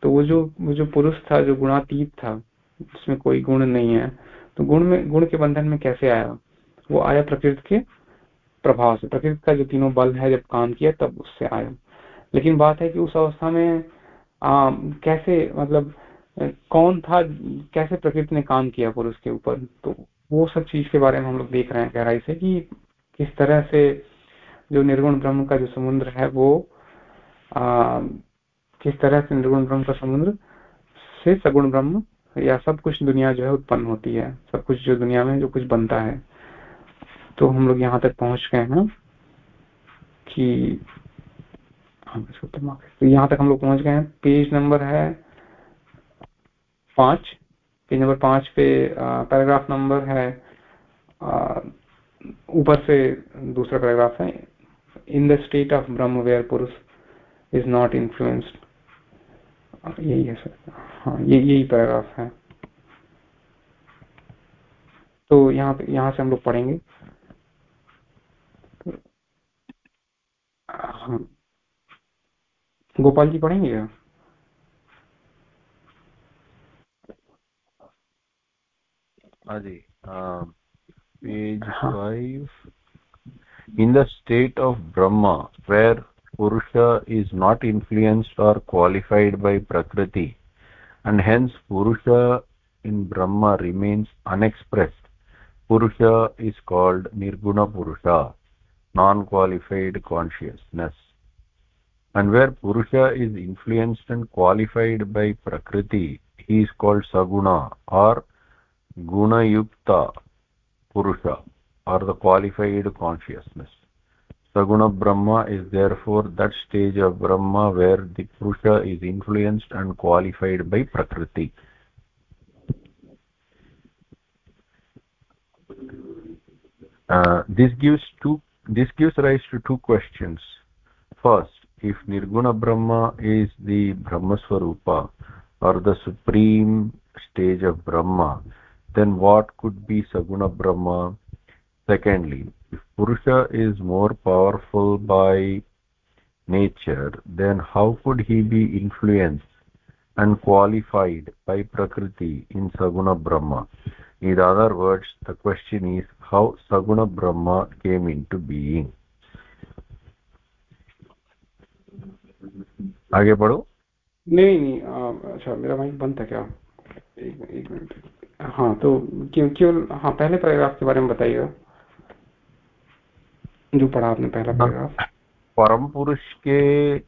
तो वो जो वो जो पुरुष था जो गुणातीत था जिसमें कोई गुण नहीं है। तो गुण में गुण के बंधन में कैसे आया? वो आया प्रकृति के प्रभाव से। प्रकृति का जो तीनों बल है जब काम किया तब उससे आया। लेकिन बात है कि उस अवस्था में आ, कैसे मतलब कौन था कैसे प्रकृति ने काम किया पुरुष के ऊपर? तो वो सब चीज़ के बारे में हम लोग देख रहे हैं गहराई से कि किस तरह से जो निर्गुण ब्रह्म का जो समुद्र है वो आ, किस तरह से निर्गुण ब्रह्म का समुद्र से सगुण ब्रह्म या सब कुछ दुनिया जो है उत्पन्न होती है सब कुछ जो दुनिया में जो कुछ बनता है। तो हम लोग यहाँ तक पहुँच गए हैं कि हाँ, तो यहाँ तक हम लोग पहुँच गए हैं। पेज नंबर है पाँच। पेज नंबर पाँच पे पैराग्राफ नंबर है ऊपर से दूसरा पैराग्राफ है, in the state of Brahman where Purusha is not influenced. यही है सर। हाँ ये, यही पैराग्राफ है। तो यहाँ पे, यहाँ से हम लोग पढ़ेंगे। हाँ। गोपाल जी पढ़ेंगे क्या? Um, page 5 in the state of brahma where purusha is not influenced or qualified by prakriti and hence purusha in brahma remains unexpressed purusha is called nirguna purusha non qualified consciousness. And where purusha is influenced and qualified by prakriti he is called saguna or guna yukta purusha or the qualified consciousness. Saguna brahma is therefore that stage of brahma where the purusha is influenced and qualified by prakriti. Uh, this gives two this gives rise to two questions. First if nirguna brahma is the brahma swarupa or the supreme stage of brahma then what could be saguna brahma secondly if purusha is more powerful by nature then how could he be influenced and qualified by prakriti in saguna brahma in other words the question is how saguna brahma came into being आगे बढ़ो नहीं नहीं अच्छा मेरा mic बंद था क्या एक एक मिनट हाँ तो क्यों केवल हाँ पहले पैराग्राफ के बारे में बताइएगा। जो पढ़ा आपने पहला पैराग्राफ। परम पुरुष के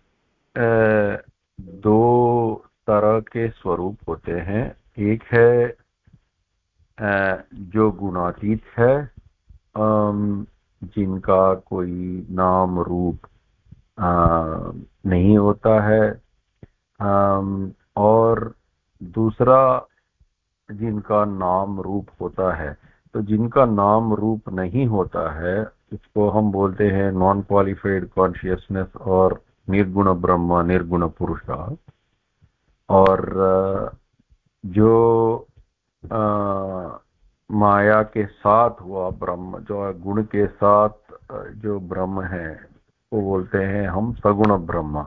दो तरह के स्वरूप होते हैं। एक है जो गुणातीत है जिनका कोई नाम रूप नहीं होता है। और दूसरा जिनका नाम रूप होता है। तो जिनका नाम रूप नहीं होता है इसको हम बोलते हैं नॉन क्वालिफाइड कॉन्शियसनेस और निर्गुण ब्रह्म निर्गुण पुरुष और जो आ, माया के साथ हुआ ब्रह्म जो गुण के साथ जो ब्रह्म है वो बोलते हैं हम सगुण ब्रह्म।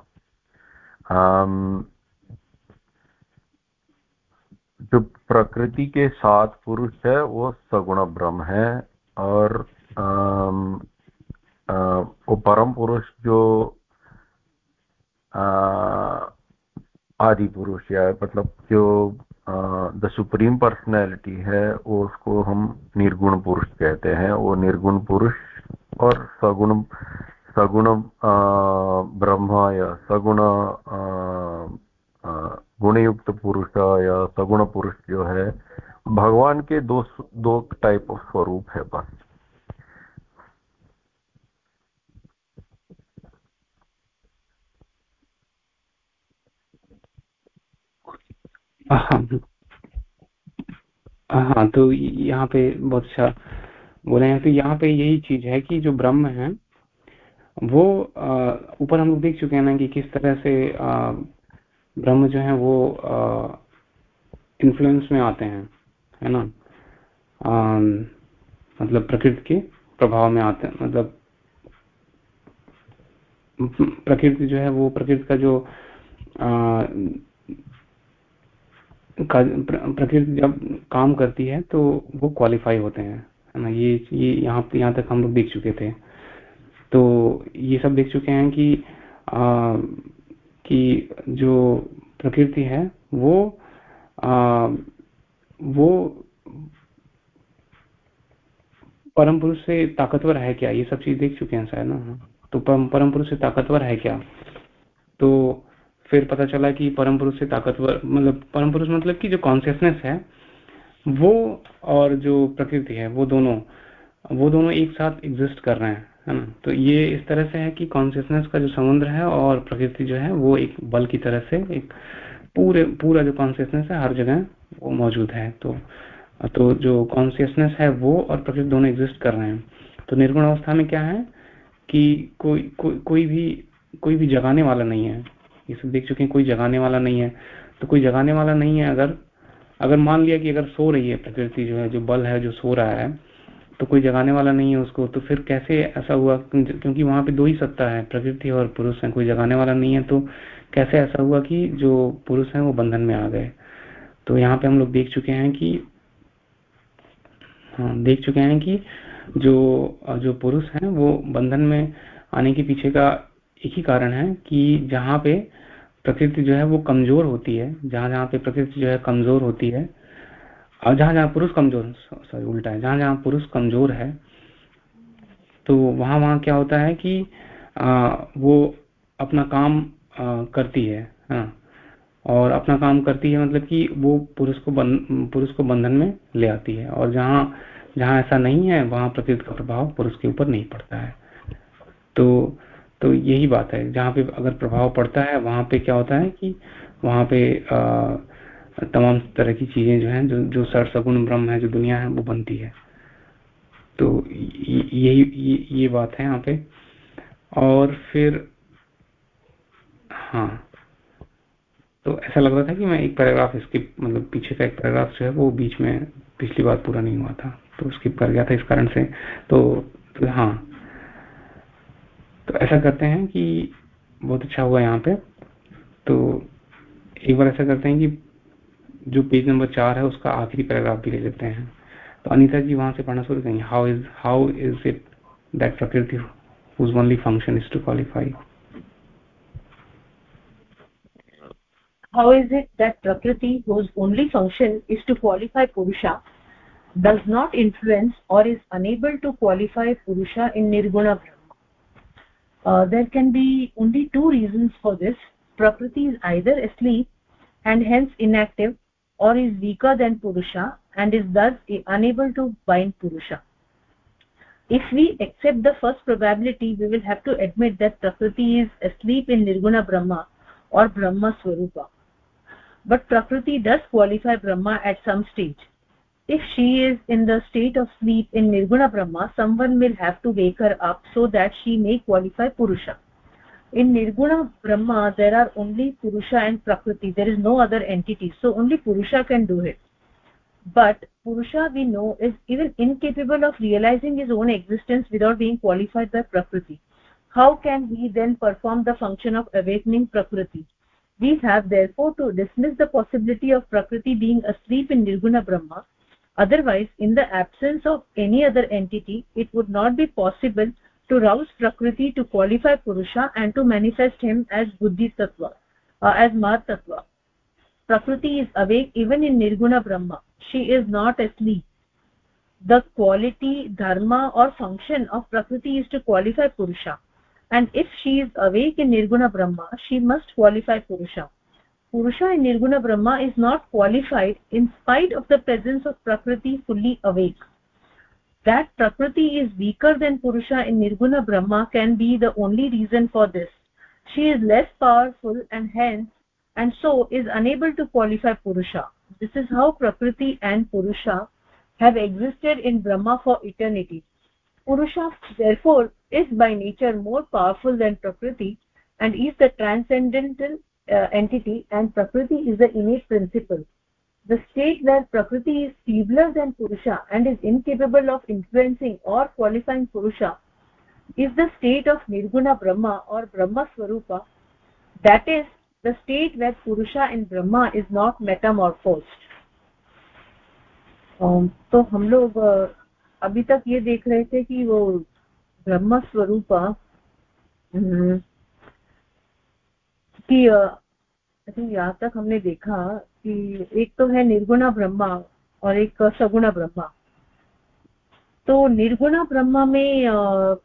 जो प्रकृति के साथ पुरुष है, वो सगुण ब्रह्म है और वो परम पुरुष जो आदि पुरुष या मतलब जो द सुप्रीम पर्सनैलिटी है, वो उसको हम निर्गुण पुरुष कहते हैं। वो निर्गुण पुरुष और सगुण सगुण ब्रह्म या सगुण गुणयुक्त पुरुष या सगुण पुरुष जो है, भगवान के दो दो टाइप ऑफ़ स्वरूप है बस। हाँ तो यहाँ पे बहुत अच्छा बोले हैं। तो यहाँ पे यही चीज़ है कि जो ब्रह्म है, वो ऊपर हम लोग देख चुके हैं ना कि किस तरह से ब्रह्म जो है वो इन्फ्लुएंस में आते हैं है ना? आ, मतलब प्रकृति के प्रभाव में आते हैं मतलब प्रकृति जो है वो प्रकृति का जो प्रकृति जब काम करती है तो वो क्वालिफाई होते हैं है ना? ये ये यहाँ यहाँ तक हम लोग देख चुके थे। तो ये सब देख चुके हैं कि आ, कि जो प्रकृति है वो आ, वो परम पुरुष से ताकतवर है क्या? ये सब चीज़ देख चुके हैं शायद ना। तो परम पुरुष से ताकतवर है क्या? तो फिर पता चला कि परम पुरुष से ताकतवर मतलब परम पुरुष मतलब कि जो कॉन्सियसनेस है वो और जो प्रकृति है वो दोनों वो दोनों एक साथ एग्जिस्ट कर रहे हैं। है ना? तो ये इस तरह से है कि कॉन्सियसनेस का जो समुद्र है और प्रकृति जो है वो एक बल की तरह से एक पूरे पूरा जो कॉन्सियसनेस है हर जगह वो मौजूद है। तो तो जो कॉन्सियसनेस है वो और प्रकृति दोनों एग्जिस्ट कर रहे हैं। तो निर्गुण अवस्था में क्या है कि कोई को, कोई भी कोई भी जगाने वाला नहीं है। ये सब देख चुके हैं कोई जगाने वाला नहीं है। तो कोई जगाने वाला नहीं है अगर अगर मान लिया कि अगर सो रही है प्रकृति जो है जो बल है जो सो रहा है तो कोई जगाने वाला नहीं है उसको तो फिर कैसे ऐसा हुआ क्योंकि वहाँ पे दो ही सत्ता है, प्रकृति और पुरुष है, कोई जगाने वाला नहीं है तो कैसे ऐसा हुआ कि जो पुरुष है वो बंधन में आ गए? तो यहाँ पे हम लोग देख चुके हैं कि हाँ देख चुके हैं कि जो जो पुरुष हैं वो बंधन में आने के पीछे का एक ही कारण है कि जहाँ पे प्रकृति जो है वो कमज़ोर होती है, जहाँ जहाँ पे प्रकृति जो है कमज़ोर होती है और जहाँ जहाँ पुरुष कमज़ोर सॉरी उल्टा है जहाँ जहाँ पुरुष कमज़ोर है तो वहाँ वहाँ क्या होता है कि आ, वो अपना काम आ, करती है हाँ और अपना काम करती है मतलब कि वो पुरुष को पुरुष को बंधन में ले आती है और जहाँ जहाँ ऐसा नहीं है वहाँ प्रकृति का प्रभाव पुरुष के ऊपर नहीं पड़ता है। तो तो यही बात है जहाँ पे अगर प्रभाव पड़ता है वहाँ पे क्या होता है कि वहाँ पे आ, तमाम तरह की चीज़ें जो हैं जो जो सर सगुण ब्रह्म है जो दुनिया है वो बनती है। तो यही ये, बात है यहाँ पे। और फिर हाँ। तो ऐसा लग रहा था कि मैं एक पैराग्राफ स्किप मतलब पीछे का एक पैराग्राफ जो है वो बीच में पिछली बार पूरा नहीं हुआ था। तो स्किप कर गया था इस कारण से। तो, तो हाँ। तो ऐसा करते हैं कि बहुत अच्छा हुआ यहाँ पे। तो एक बार ऐसा करते हैं कि जो पेज नंबर चार है, उसका आखिरी पैराग्राफ भी ले लेते हैं। तो अनिता जी वहाँ से पढ़ना शुरू करेंगे। How is how is it that Prakriti whose only function is to qualify how is it that Prakriti whose only function is to qualify Purusha does not influence और is unable to qualify Purusha in Nirguna there can be only two reason for this Prakriti is either sleep and hence inactive or is weaker than purusha and is thus unable to bind purusha. If we accept the first probability we will have to admit that prakriti is asleep in nirguna brahma or brahma swarupa. But prakriti does qualify brahma at some stage. If she is in the state of sleep in nirguna brahma someone will have to wake her up so that she may qualify purusha in nirguna brahma there are only purusha and prakriti. There is no other entity. So only purusha can do it. But purusha we know is even incapable of realizing his own existence without being qualified by prakriti. How can he then perform the function of awakening prakriti? We have therefore to dismiss the possibility of prakriti being asleep in nirguna brahma. Otherwise in the absence of any other entity it would not be possible to rouse prakriti to qualify purusha and to manifest him as buddhi tattva uh, as mat tattva prakriti is awake even in nirguna brahma. She is not asleep. The quality dharma or function of prakriti is to qualify purusha. And if she is awake in nirguna brahma she must qualify purusha. Purusha in nirguna brahma is not qualified in spite of the presence of prakriti fully awake that prakriti is weaker than purusha in nirguna brahma can be the only reason for this. She is less powerful and hence and so is unable to qualify purusha. This is how prakriti and purusha have existed in brahma for eternity. Purusha therefore is by nature more powerful than prakriti and is the transcendental uh, entity and prakriti is the innate principle the state where prakriti is feebler than purusha and is incapable of influencing or qualifying purusha is the state of nirguna brahma or brahma swarupa that is the state where purusha in brahma is not metamorphosed um, तो हम लोग अभी तक ये देख रहे थे कि वो ब्रह्म स्वरूप कि यहाँ तक हमने देखा कि एक तो है निर्गुणा ब्रह्मा और एक सगुणा ब्रह्मा। तो निर्गुणा ब्रह्मा में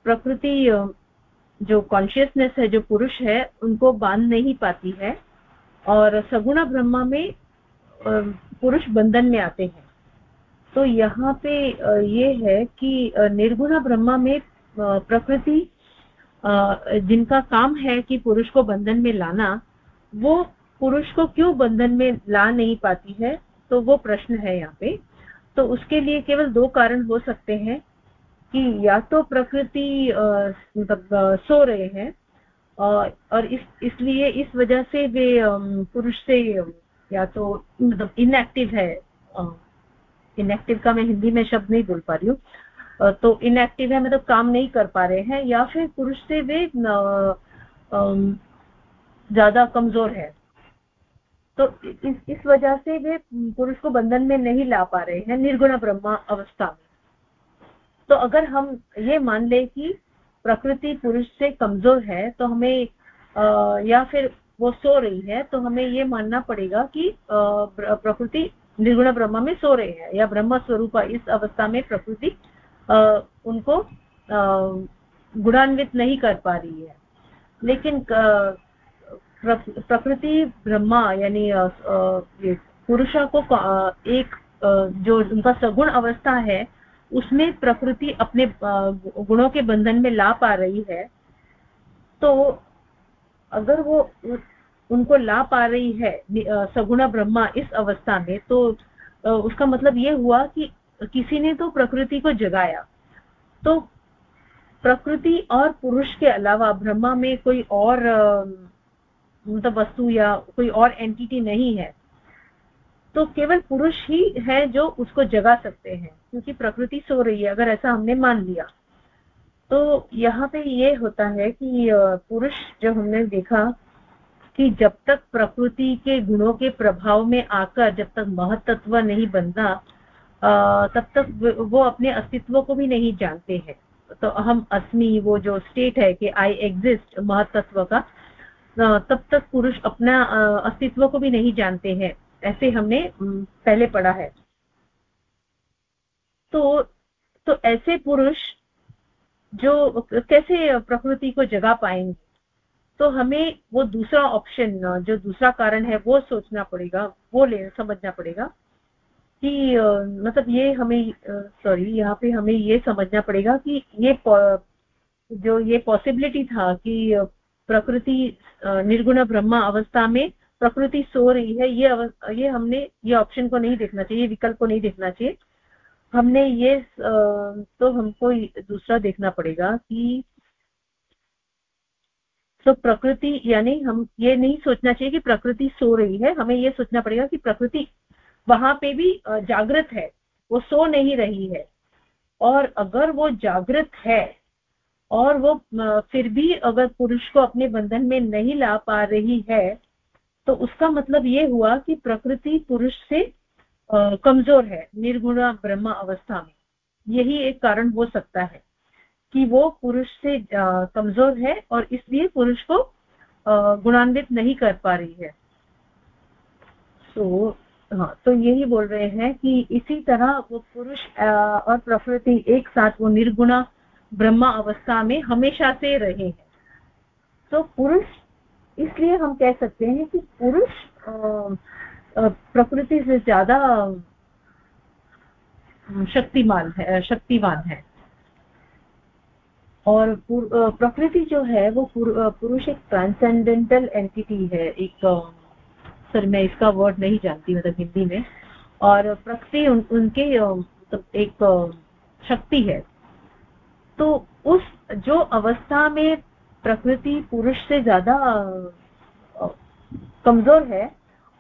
प्रकृति जो कॉन्शियसनेस है, जो पुरुष है, उनको बाँध नहीं पाती है और सगुणा ब्रह्मा में पुरुष बंधन में आते हैं। तो यहाँ पे ये है कि निर्गुण ब्रह्मा में प्रकृति जिनका काम है कि पुरुष को बंधन में लाना, वो पुरुष को क्यों बंधन में ला नहीं पाती है? तो वो प्रश्न है यहाँ पे। तो उसके लिए केवल दो कारण हो सकते हैं कि या तो प्रकृति मतलब सो रहे हैं और इस, इसलिए इस वजह से वे पुरुष से, या तो मतलब इनएक्टिव है। इनएक्टिव का मैं हिंदी में शब्द नहीं बोल पा रही हूँ। तो इनएक्टिव है मतलब काम नहीं कर पा रहे हैं, या फिर पुरुष से वे ज़्यादा कमज़ोर है। तो इस इस वजह से वे पुरुष को बंधन में नहीं ला पा रहे हैं निर्गुण ब्रह्मा अवस्था में। तो अगर हम ये मान ले कि प्रकृति पुरुष से कमज़ोर है तो हमें आ, या फिर वो सो रही है तो हमें ये मानना पड़ेगा कि प्रकृति निर्गुण ब्रह्मा में सो रहे हैं या ब्रह्म स्वरूप इस अवस्था में प्रकृति उनको गुणान्वित नहीं कर पा रही है। लेकिन प्रकृति ब्रह्मा यानी पुरुष को एक जो उनका सगुण अवस्था है, उसमें प्रकृति अपने गुणों के बंधन में ला पा रही है। तो अगर वो उनको ला पा रही है सगुण ब्रह्मा इस अवस्था में तो उसका मतलब ये हुआ कि किसी ने तो प्रकृति को जगाया। तो प्रकृति और पुरुष के अलावा ब्रह्मा में कोई और मतलब वस्तु या कोई और एंटिटी नहीं है तो केवल पुरुष ही है जो उसको जगा सकते हैं, क्योंकि प्रकृति सो रही है, अगर ऐसा हमने मान लिया। तो यहाँ पे ये होता है कि पुरुष जो हमने देखा कि जब तक प्रकृति के गुणों के प्रभाव में आकर जब तक महत्त्व नहीं बनता तब तक वो अपने अस्तित्व को भी नहीं जानते हैं। तो हम अस्मि, वो जो स्टेट है कि आई एग्जिस्ट महत्त्व का तब तक पुरुष अपना अस्तित्व को भी नहीं जानते हैं, ऐसे हमने पहले पढ़ा है। तो तो ऐसे पुरुष जो कैसे प्रकृति को जगा पाएँगे? तो हमें वो दूसरा ऑप्शन जो दूसरा कारण है, वो सोचना पड़ेगा, वो ले, समझना पड़ेगा कि मतलब ये हमें सॉरी यहाँ पे हमें ये समझना पड़ेगा कि ये जो ये पॉसिबिलिटी था कि प्रकृति निर्गुण ब्रह्म अवस्था में प्रकृति सो रही है, ये ये हमने, ये ऑप्शन को नहीं देखना चाहिए विकल्प को नहीं देखना चाहिए। हमने ये तो हमको दूसरा देखना पड़ेगा कि तो प्रकृति, यानी हम ये नहीं सोचना चाहिए कि प्रकृति सो रही है, हमें ये सोचना पड़ेगा कि प्रकृति वहाँ पे भी जागृत है, वो सो नहीं रही है। और अगर वो जागृत है और वो फिर भी अगर पुरुष को अपने बंधन में नहीं ला पा रही है तो उसका मतलब ये हुआ कि प्रकृति पुरुष से कमज़ोर है, निर्गुण ब्रह्म अवस्था में। यही एक कारण हो सकता है कि वो पुरुष से कमज़ोर है और इसलिए पुरुष को गुणान्वित नहीं कर पा रही है। तो हाँ तो यही बोल रहे हैं कि इसी तरह वो पुरुष और प्रकृति एक साथ, वो निर्गुणा ब्रह्मा अवस्था में हमेशा से रहे हैं। तो पुरुष इसलिए हम कह सकते हैं कि पुरुष प्रकृति से ज़्यादा शक्तिमान है शक्तिवान है। और प्रकृति जो है वो पुरुष एक ट्रांसेंडेंटल एंटिटी है। एक सर मैं इसका वर्ड नहीं जानती मतलब हिंदी में। और प्रकृति उन, उनके मतलब एक शक्ति है। तो उस, जो अवस्था में प्रकृति पुरुष से ज़्यादा कमज़ोर है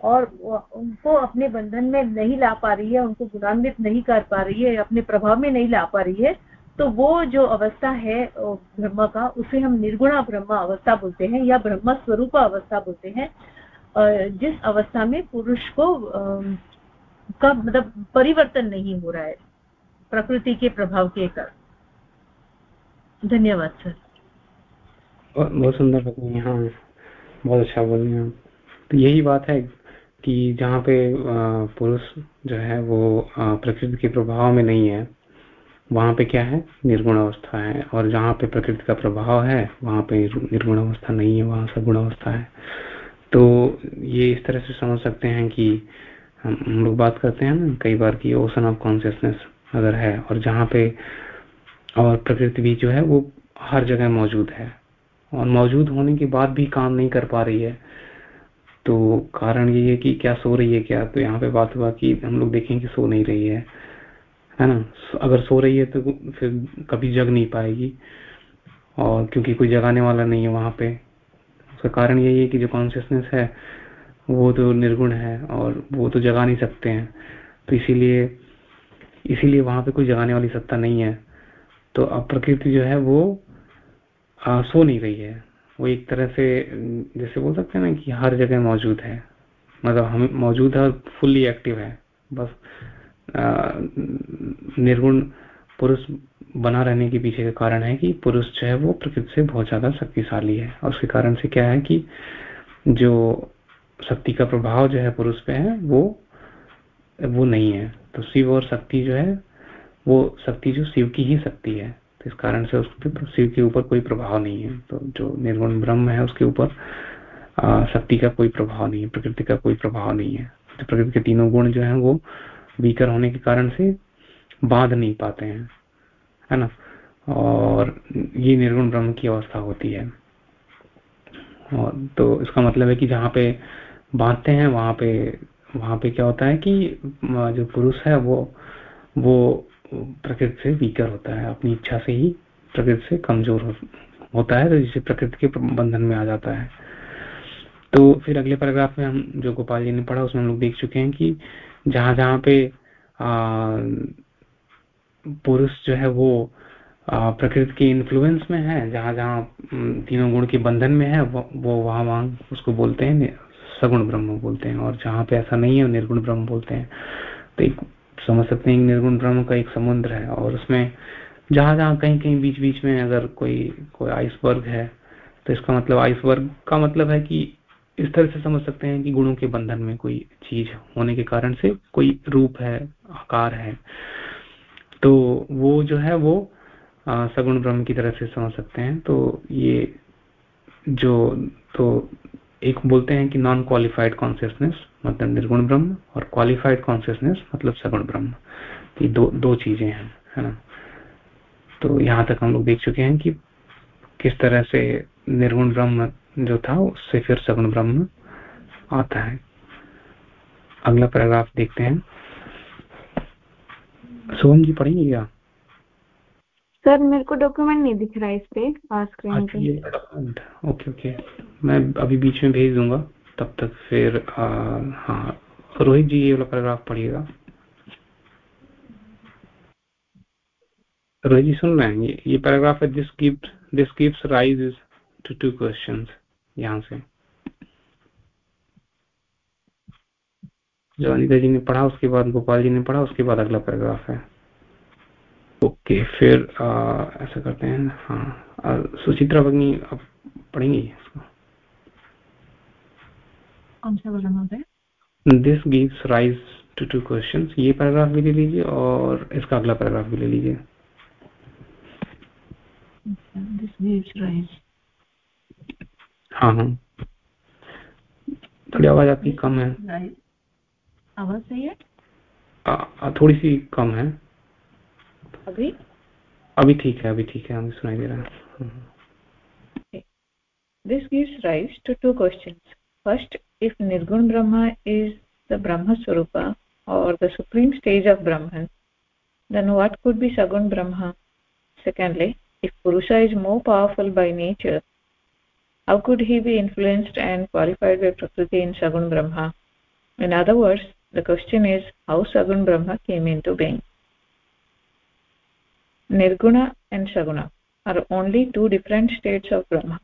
और उनको अपने बंधन में नहीं ला पा रही है, उनको गुणान्वित नहीं कर पा रही है, अपने प्रभाव में नहीं ला पा रही है तो वो जो अवस्था है ब्रह्म का, उसे हम निर्गुणा ब्रह्म अवस्था बोलते हैं या ब्रह्म स्वरूप अवस्था बोलते हैं। जिस अवस्था में पुरुष को का मतलब परिवर्तन नहीं हो रहा है, प्रकृति के प्रभाव के कारण। धन्यवाद, सर। बहुत सुंदर बताइए हाँ बहुत अच्छा बोल रहे तो यही बात है कि जहाँ पे पुरुष जो है वो प्रकृति के प्रभाव में नहीं है, वहाँ पे क्या है? निर्गुण अवस्था है। और जहाँ पे प्रकृति का प्रभाव है, वहाँ पे निर्गुण अवस्था नहीं है, वहाँ सगुण अवस्था है। तो ये इस तरह से समझ सकते हैं कि हम लोग बात करते हैं ना, कई बार की ओशन ऑफ़ कॉन्सियसनेस अगर है, और जहाँ पे और प्रकृति भी जो है वो हर जगह मौजूद है। और मौजूद होने के बाद भी काम नहीं कर पा रही है। तो कारण ये है कि क्या सो रही है क्या? तो यहाँ पे बात हुआ कि हम लोग देखें कि सो नहीं रही है। है ना? अगर सो रही है तो फिर कभी जग नहीं पाएगी। और क्योंकि कोई जगाने वाला नहीं है वहाँ पे। उसका कारण यही है कि जो कॉन्सियसनेस है, वो तो निर्गुण है और वो तो जगा नहीं सकते हैं। तो इसीलिए इसीलिए वहाँ पे कोई जगाने वाली सत्ता नहीं है। तो अब प्रकृति जो है वो आ, सो नहीं रही है। वो एक तरह से जैसे बोल सकते हैं ना कि हर जगह मौजूद है। मतलब हम मौजूद है और फुल्ली एक्टिव है। बस निर्गुण पुरुष बना रहने के पीछे का कारण है कि पुरुष जो है वो प्रकृति से बहुत ज़्यादा शक्तिशाली है। और उसके कारण से क्या है कि जो शक्ति का प्रभाव जो है पुरुष पे है वो वो नहीं है। तो शिव और शक्ति जो है वो शक्ति जो शिव की ही शक्ति है। तो इस कारण से उसके शिव के ऊपर कोई प्रभाव नहीं है। तो जो निर्गुण ब्रह्म है, उसके ऊपर शक्ति का कोई प्रभाव नहीं है, प्रकृति का कोई प्रभाव नहीं है। तो प्रकृति के तीनों गुण जो है, वो वीकर होने के कारण से बाँध नहीं पाते हैं, है ना? और ये निर्गुण ब्रह्म की अवस्था होती है। और तो इसका मतलब है कि जहाँ पे बांधते हैं, वहाँ पे वहाँ पे क्या होता है कि जो पुरुष है, वो वो प्रकृति से वीकर होता है अपनी इच्छा से ही प्रकृति से कमज़ोर होता है तो जिसे प्रकृति के बंधन में आ जाता है। तो फिर अगले पैराग्राफ में हम जो गोपाल जी ने पढ़ा उसमें हम लोग देख चुके हैं कि जहाँ जहाँ पे पुरुष जो है वो प्रकृति के इन्फ्लुएंस में है जहाँ जहाँ तीनों गुण के बंधन में है वो, वो वहाँ वहाँ उसको बोलते हैं सगुण ब्रह्म बोलते हैं और जहाँ पे ऐसा नहीं है निर्गुण ब्रह्म बोलते हैं। तो एक समझ सकते हैं निर्गुण ब्रह्म का एक समुद्र है और उसमें जहाँ जहाँ कहीं कहीं बीच बीच में अगर कोई कोई आइसबर्ग है तो इसका मतलब आइसबर्ग का मतलब है कि इस तरह से समझ सकते हैं कि गुणों के बंधन में कोई चीज़ होने के कारण से कोई रूप है आकार है। तो वो जो है वो आ, सगुण ब्रह्म की तरह से समझ सकते हैं। तो ये जो तो एक बोलते हैं कि नॉन क्वालिफाइड कॉन्सियसनेस मतलब निर्गुण ब्रह्म और क्वालिफाइड कॉन्सियसनेस मतलब सगुण ब्रह्म। ये दो दो चीज़ें हैं है ना? तो यहाँ तक हम लोग देख चुके हैं कि किस तरह से निर्गुण ब्रह्म जो था उससे फिर सगुण ब्रह्म आता है। अगला पैराग्राफ देखते हैं। शुभम जी पढ़ेंगे क्या? सर मेरे को डॉक्यूमेंट नहीं दिख रहा है इस पे स्क्रीन पे। ओके ओके मैं अभी बीच में भेज दूँगा। तब तक फिर हाँ। रोहित जी ये वाला पैराग्राफ पढ़िएगा। रोहित जी सुन रहे हैं? ये ये पैराग्राफ है this gives this gives rise to two questions यहाँ से। जो अनिता जी ने पढ़ा उसके बाद गोपाल जी ने पढ़ा उसके बाद अगला पैराग्राफ है। ओके फिर आ, ऐसा करते हैं। हाँ। सुचित्रा भगनी अब पढ़ेंगे इसको? This gives rise to two question ये पैराग्राफ भी ले लीजिए और इसका अगला पैराग्राफ भी ले लीजिए। हाँ हाँ। थोड़ी आवाज़ आपकी कम है। आवाज़ सही है? आ, थोड़ी सी कम है। अभी? अभी ठीक है अभी ठीक है हमें सुनाई दे रहा है। This gives rise to two questions. First if nirgun brahma is the brahma swarupa or the supreme stage of brahman then what could be sagun brahma secondly if purusha is more powerful by nature how could he be influenced and qualified by prakriti in sagun brahma in other words the question is how sagun brahma came into being nirguna and saguna are only two different states of brahma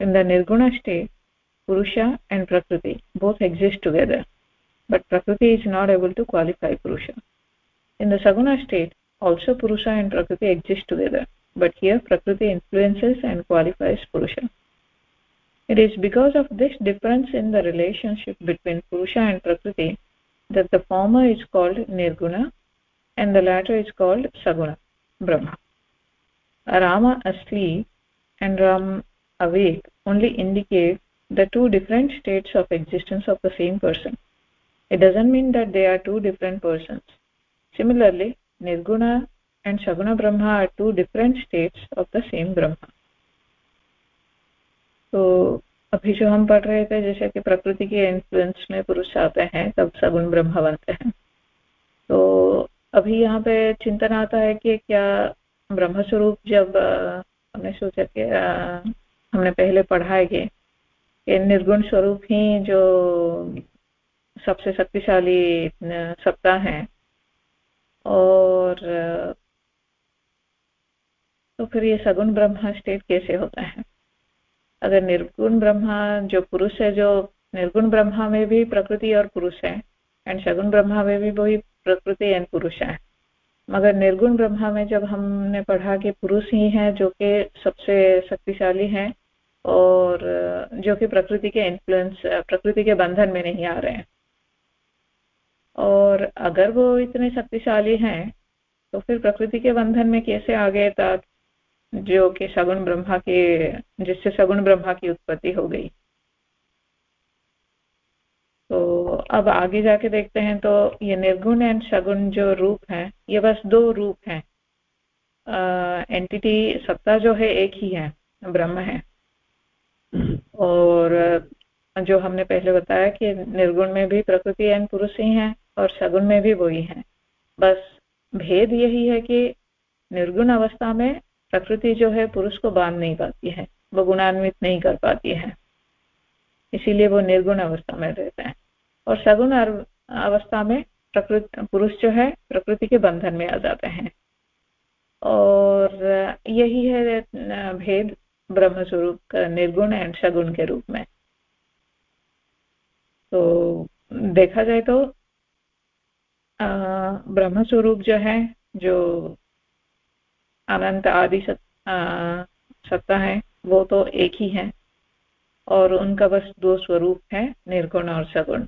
in the nirguna state purusha and prakriti. Both exist together. But prakriti is not able to qualify purusha. In the saguna state also purusha and prakriti exist together. But here prakriti influences and qualifies purusha. It is because of this difference in the relationship between purusha and prakriti that the former is called nirguna and the latter is called saguna brahma. Rama asleep and ram awake only indicate the two different states of existence of the same person it doesn't mean that they are two different persons similarly nirguna and saguna brahma are two different states of the same brahma तो अभी जो हम पढ़ रहे थे जैसे कि प्रकृति के इन्फ्लुएंस में पुरुष आते हैं तब सगुण ब्रह्म बनते हैं तो अभी यहाँ पे चिंतन आता है कि क्या ब्रह्म स्वरूप जब हमने सोचा कि हमने पहले पढ़ा है कि निर्गुण स्वरूप ही जो सबसे शक्तिशाली सत्ता है। और तो फिर ये सगुण ब्रह्मा स्टेट कैसे होता है? अगर निर्गुण ब्रह्मा जो पुरुष है, जो निर्गुण ब्रह्मा में भी प्रकृति और पुरुष है एंड सगुण ब्रह्मा में भी वही प्रकृति एंड पुरुष है। मगर निर्गुण ब्रह्मा में जब हमने पढ़ा कि पुरुष ही है, जो कि सबसे शक्तिशाली है और जो कि प्रकृति के इन्फ्लुएंस प्रकृति के बंधन में नहीं आ रहे हैं। और अगर वो इतने शक्तिशाली हैं तो फिर प्रकृति के बंधन में कैसे आ गए तक, जो कि सगुण ब्रह्मा के, जिससे सगुण ब्रह्मा की उत्पत्ति हो गई? तो अब आगे जाके देखते हैं तो ये निर्गुण एंड सगुण जो रूप है, ये बस दो रूप हैं। एंटिटी सत्ता जो है एक ही है, ब्रह्म है। और जो हमने पहले बताया कि निर्गुण में भी प्रकृति एंड पुरुष ही है और सगुण में भी वही है। बस भेद यही है कि निर्गुण अवस्था में प्रकृति जो है पुरुष को बाँध नहीं पाती है, वो गुणान्वित नहीं कर पाती है। इसीलिए वो निर्गुण अवस्था में रहते हैं। और सगुण अवस्था में प्रकृति, पुरुष जो है प्रकृति के बंधन में आ जाते हैं। और यही है भेद ब्रह्म स्वरूप का निर्गुण एंड सगुण के रूप में। तो देखा जाए तो ब्रह्म स्वरूप जो है, जो अनंत आदि सत्ता है, वो तो एक ही है। और उनका बस दो स्वरूप है, निर्गुण और सगुण।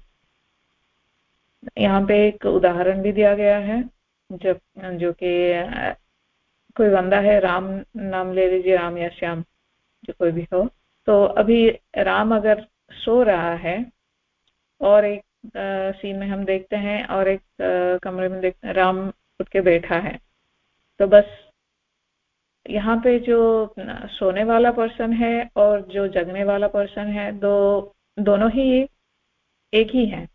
यहाँ पे एक उदाहरण भी दिया गया है, जब, जो कि कोई बंदा है, राम नाम ले लीजिए, राम या श्याम। जो कोई भी हो। तो अभी राम अगर सो रहा है और एक सीन में हम देखते हैं और एक आ, कमरे में देखते हैं राम उठ के बैठा है। तो बस यहाँ पे जो सोने वाला पर्सन है और जो जगने वाला पर्सन है दो दोनों ही एक ही है।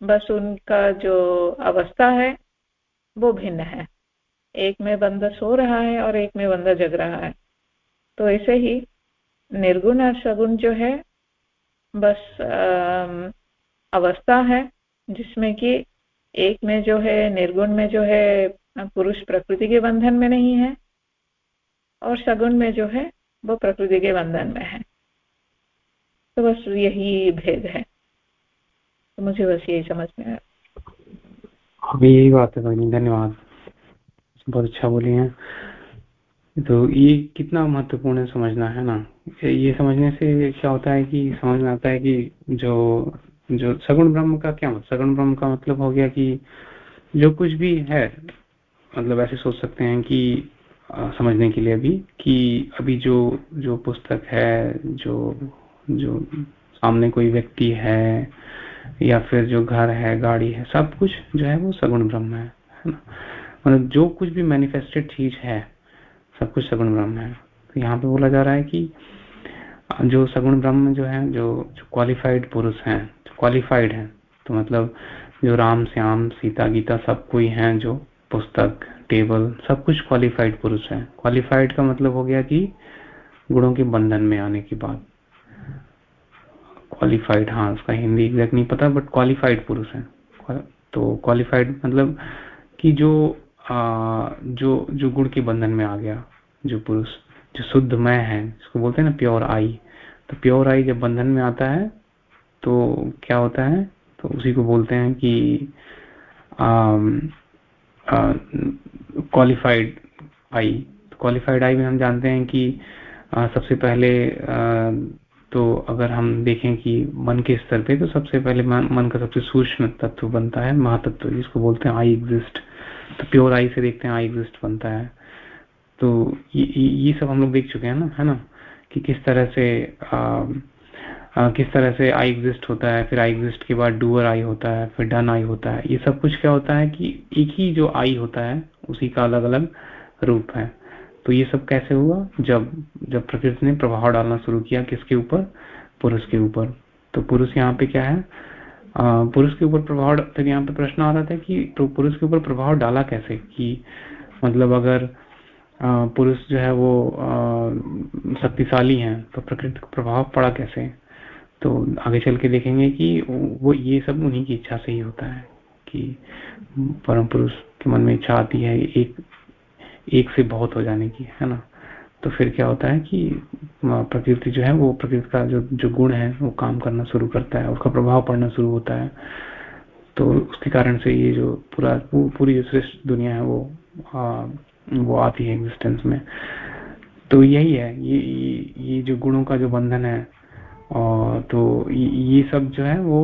बस उनका जो अवस्था है वो भिन्न है। एक में बंदा सो रहा है और एक में बंदा जग रहा है। तो ऐसे ही निर्गुण और सगुण जो है, बस अवस्था है, जिसमें कि एक में जो है निर्गुण में जो है पुरुष प्रकृति के बंधन में नहीं है और सगुण में जो है वो प्रकृति के बंधन में है। तो बस यही भेद है। तो मुझे बस यही समझ में आया। अभी यही बात है धन्यवाद। बहुत अच्छा बोली हैं। तो ये कितना महत्वपूर्ण है समझना है ना? ये समझने से क्या होता है कि समझ में आता है कि जो जो सगुण ब्रह्म का क्या मतलब? सगुण ब्रह्म का मतलब हो गया कि जो कुछ भी है मतलब ऐसे सोच सकते हैं कि आ, समझने के लिए अभी कि अभी जो जो पुस्तक है जो जो सामने कोई व्यक्ति है या फिर जो घर है गाड़ी है सब कुछ जो है वो सगुण ब्रह्म है है ना? मतलब जो कुछ भी मैनिफेस्टेड चीज़ है सब कुछ सगुण ब्रह्म है। तो यहाँ पे बोला जा रहा है कि जो सगुण ब्रह्म जो है जो, जो क्वालिफाइड पुरुष हैं जो क्वालिफाइड है तो मतलब जो राम श्याम सीता गीता सब कोई हैं जो पुस्तक टेबल सब कुछ क्वालिफाइड पुरुष है। क्वालिफाइड का मतलब हो गया कि गुणों के बंधन में आने की बात क्वालिफाइड हाँ उसका हिंदी एग्जैक्ट नहीं पता बट क्वालिफाइड पुरुष है। तो क्वालिफाइड मतलब कि जो जो जो गुण के बंधन में आ गया जो पुरुष जो शुद्ध मैं है जिसको बोलते हैं ना प्योर आई। तो प्योर आई जब बंधन में आता है तो क्या होता है? तो उसी को बोलते हैं कि क्वालिफाइड आई। क्वालिफाइड आई में हम जानते हैं कि आ, सबसे पहले आ, तो अगर हम देखें कि मन के स्तर पे तो सबसे पहले मन, मन का सबसे सूक्ष्म तत्व बनता है महातत्व जिसको बोलते हैं आई एग्जिस्ट। तो प्योर आई से देखते हैं आई एग्जिस्ट बनता है। तो ये, ये सब हम लोग देख चुके हैं ना है ना? कि किस तरह से आ, आ, किस तरह से आई एग्जिस्ट होता है फिर आई एग्जिस्ट के बाद डूअर आई होता है फिर डन आई होता है। ये सब कुछ क्या होता है कि एक ही जो आई होता है उसी का अलग अलग रूप है। तो ये सब कैसे हुआ? जब जब प्रकृति ने प्रभाव डालना शुरू किया किसके ऊपर? पुरुष के ऊपर। तो पुरुष यहाँ पे क्या है? पुरुष के ऊपर प्रभाव फिर यहाँ पे प्रश्न आ रहा था कि तो पुरुष के ऊपर प्रभाव डाला कैसे कि मतलब अगर पुरुष जो है वो शक्तिशाली हैं तो प्रकृति का प्रभाव पड़ा कैसे? तो आगे चल के देखेंगे कि वो ये सब उन्हीं की इच्छा से ही होता है कि परम पुरुष के मन में इच्छा आती है, एक एक से बहुत हो जाने की, है ना? तो फिर क्या होता है कि प्रकृति जो है वो प्रकृति का जो जो गुण है वो काम करना शुरू करता है उसका प्रभाव पड़ना शुरू होता है। तो उसके कारण से ये जो पूरा पूरी जो श्रेष्ठ दुनिया है वो आ, वो आती है एग्जिस्टेंस में। तो यही है ये ये जो गुणों का जो बंधन है और तो ये सब जो है वो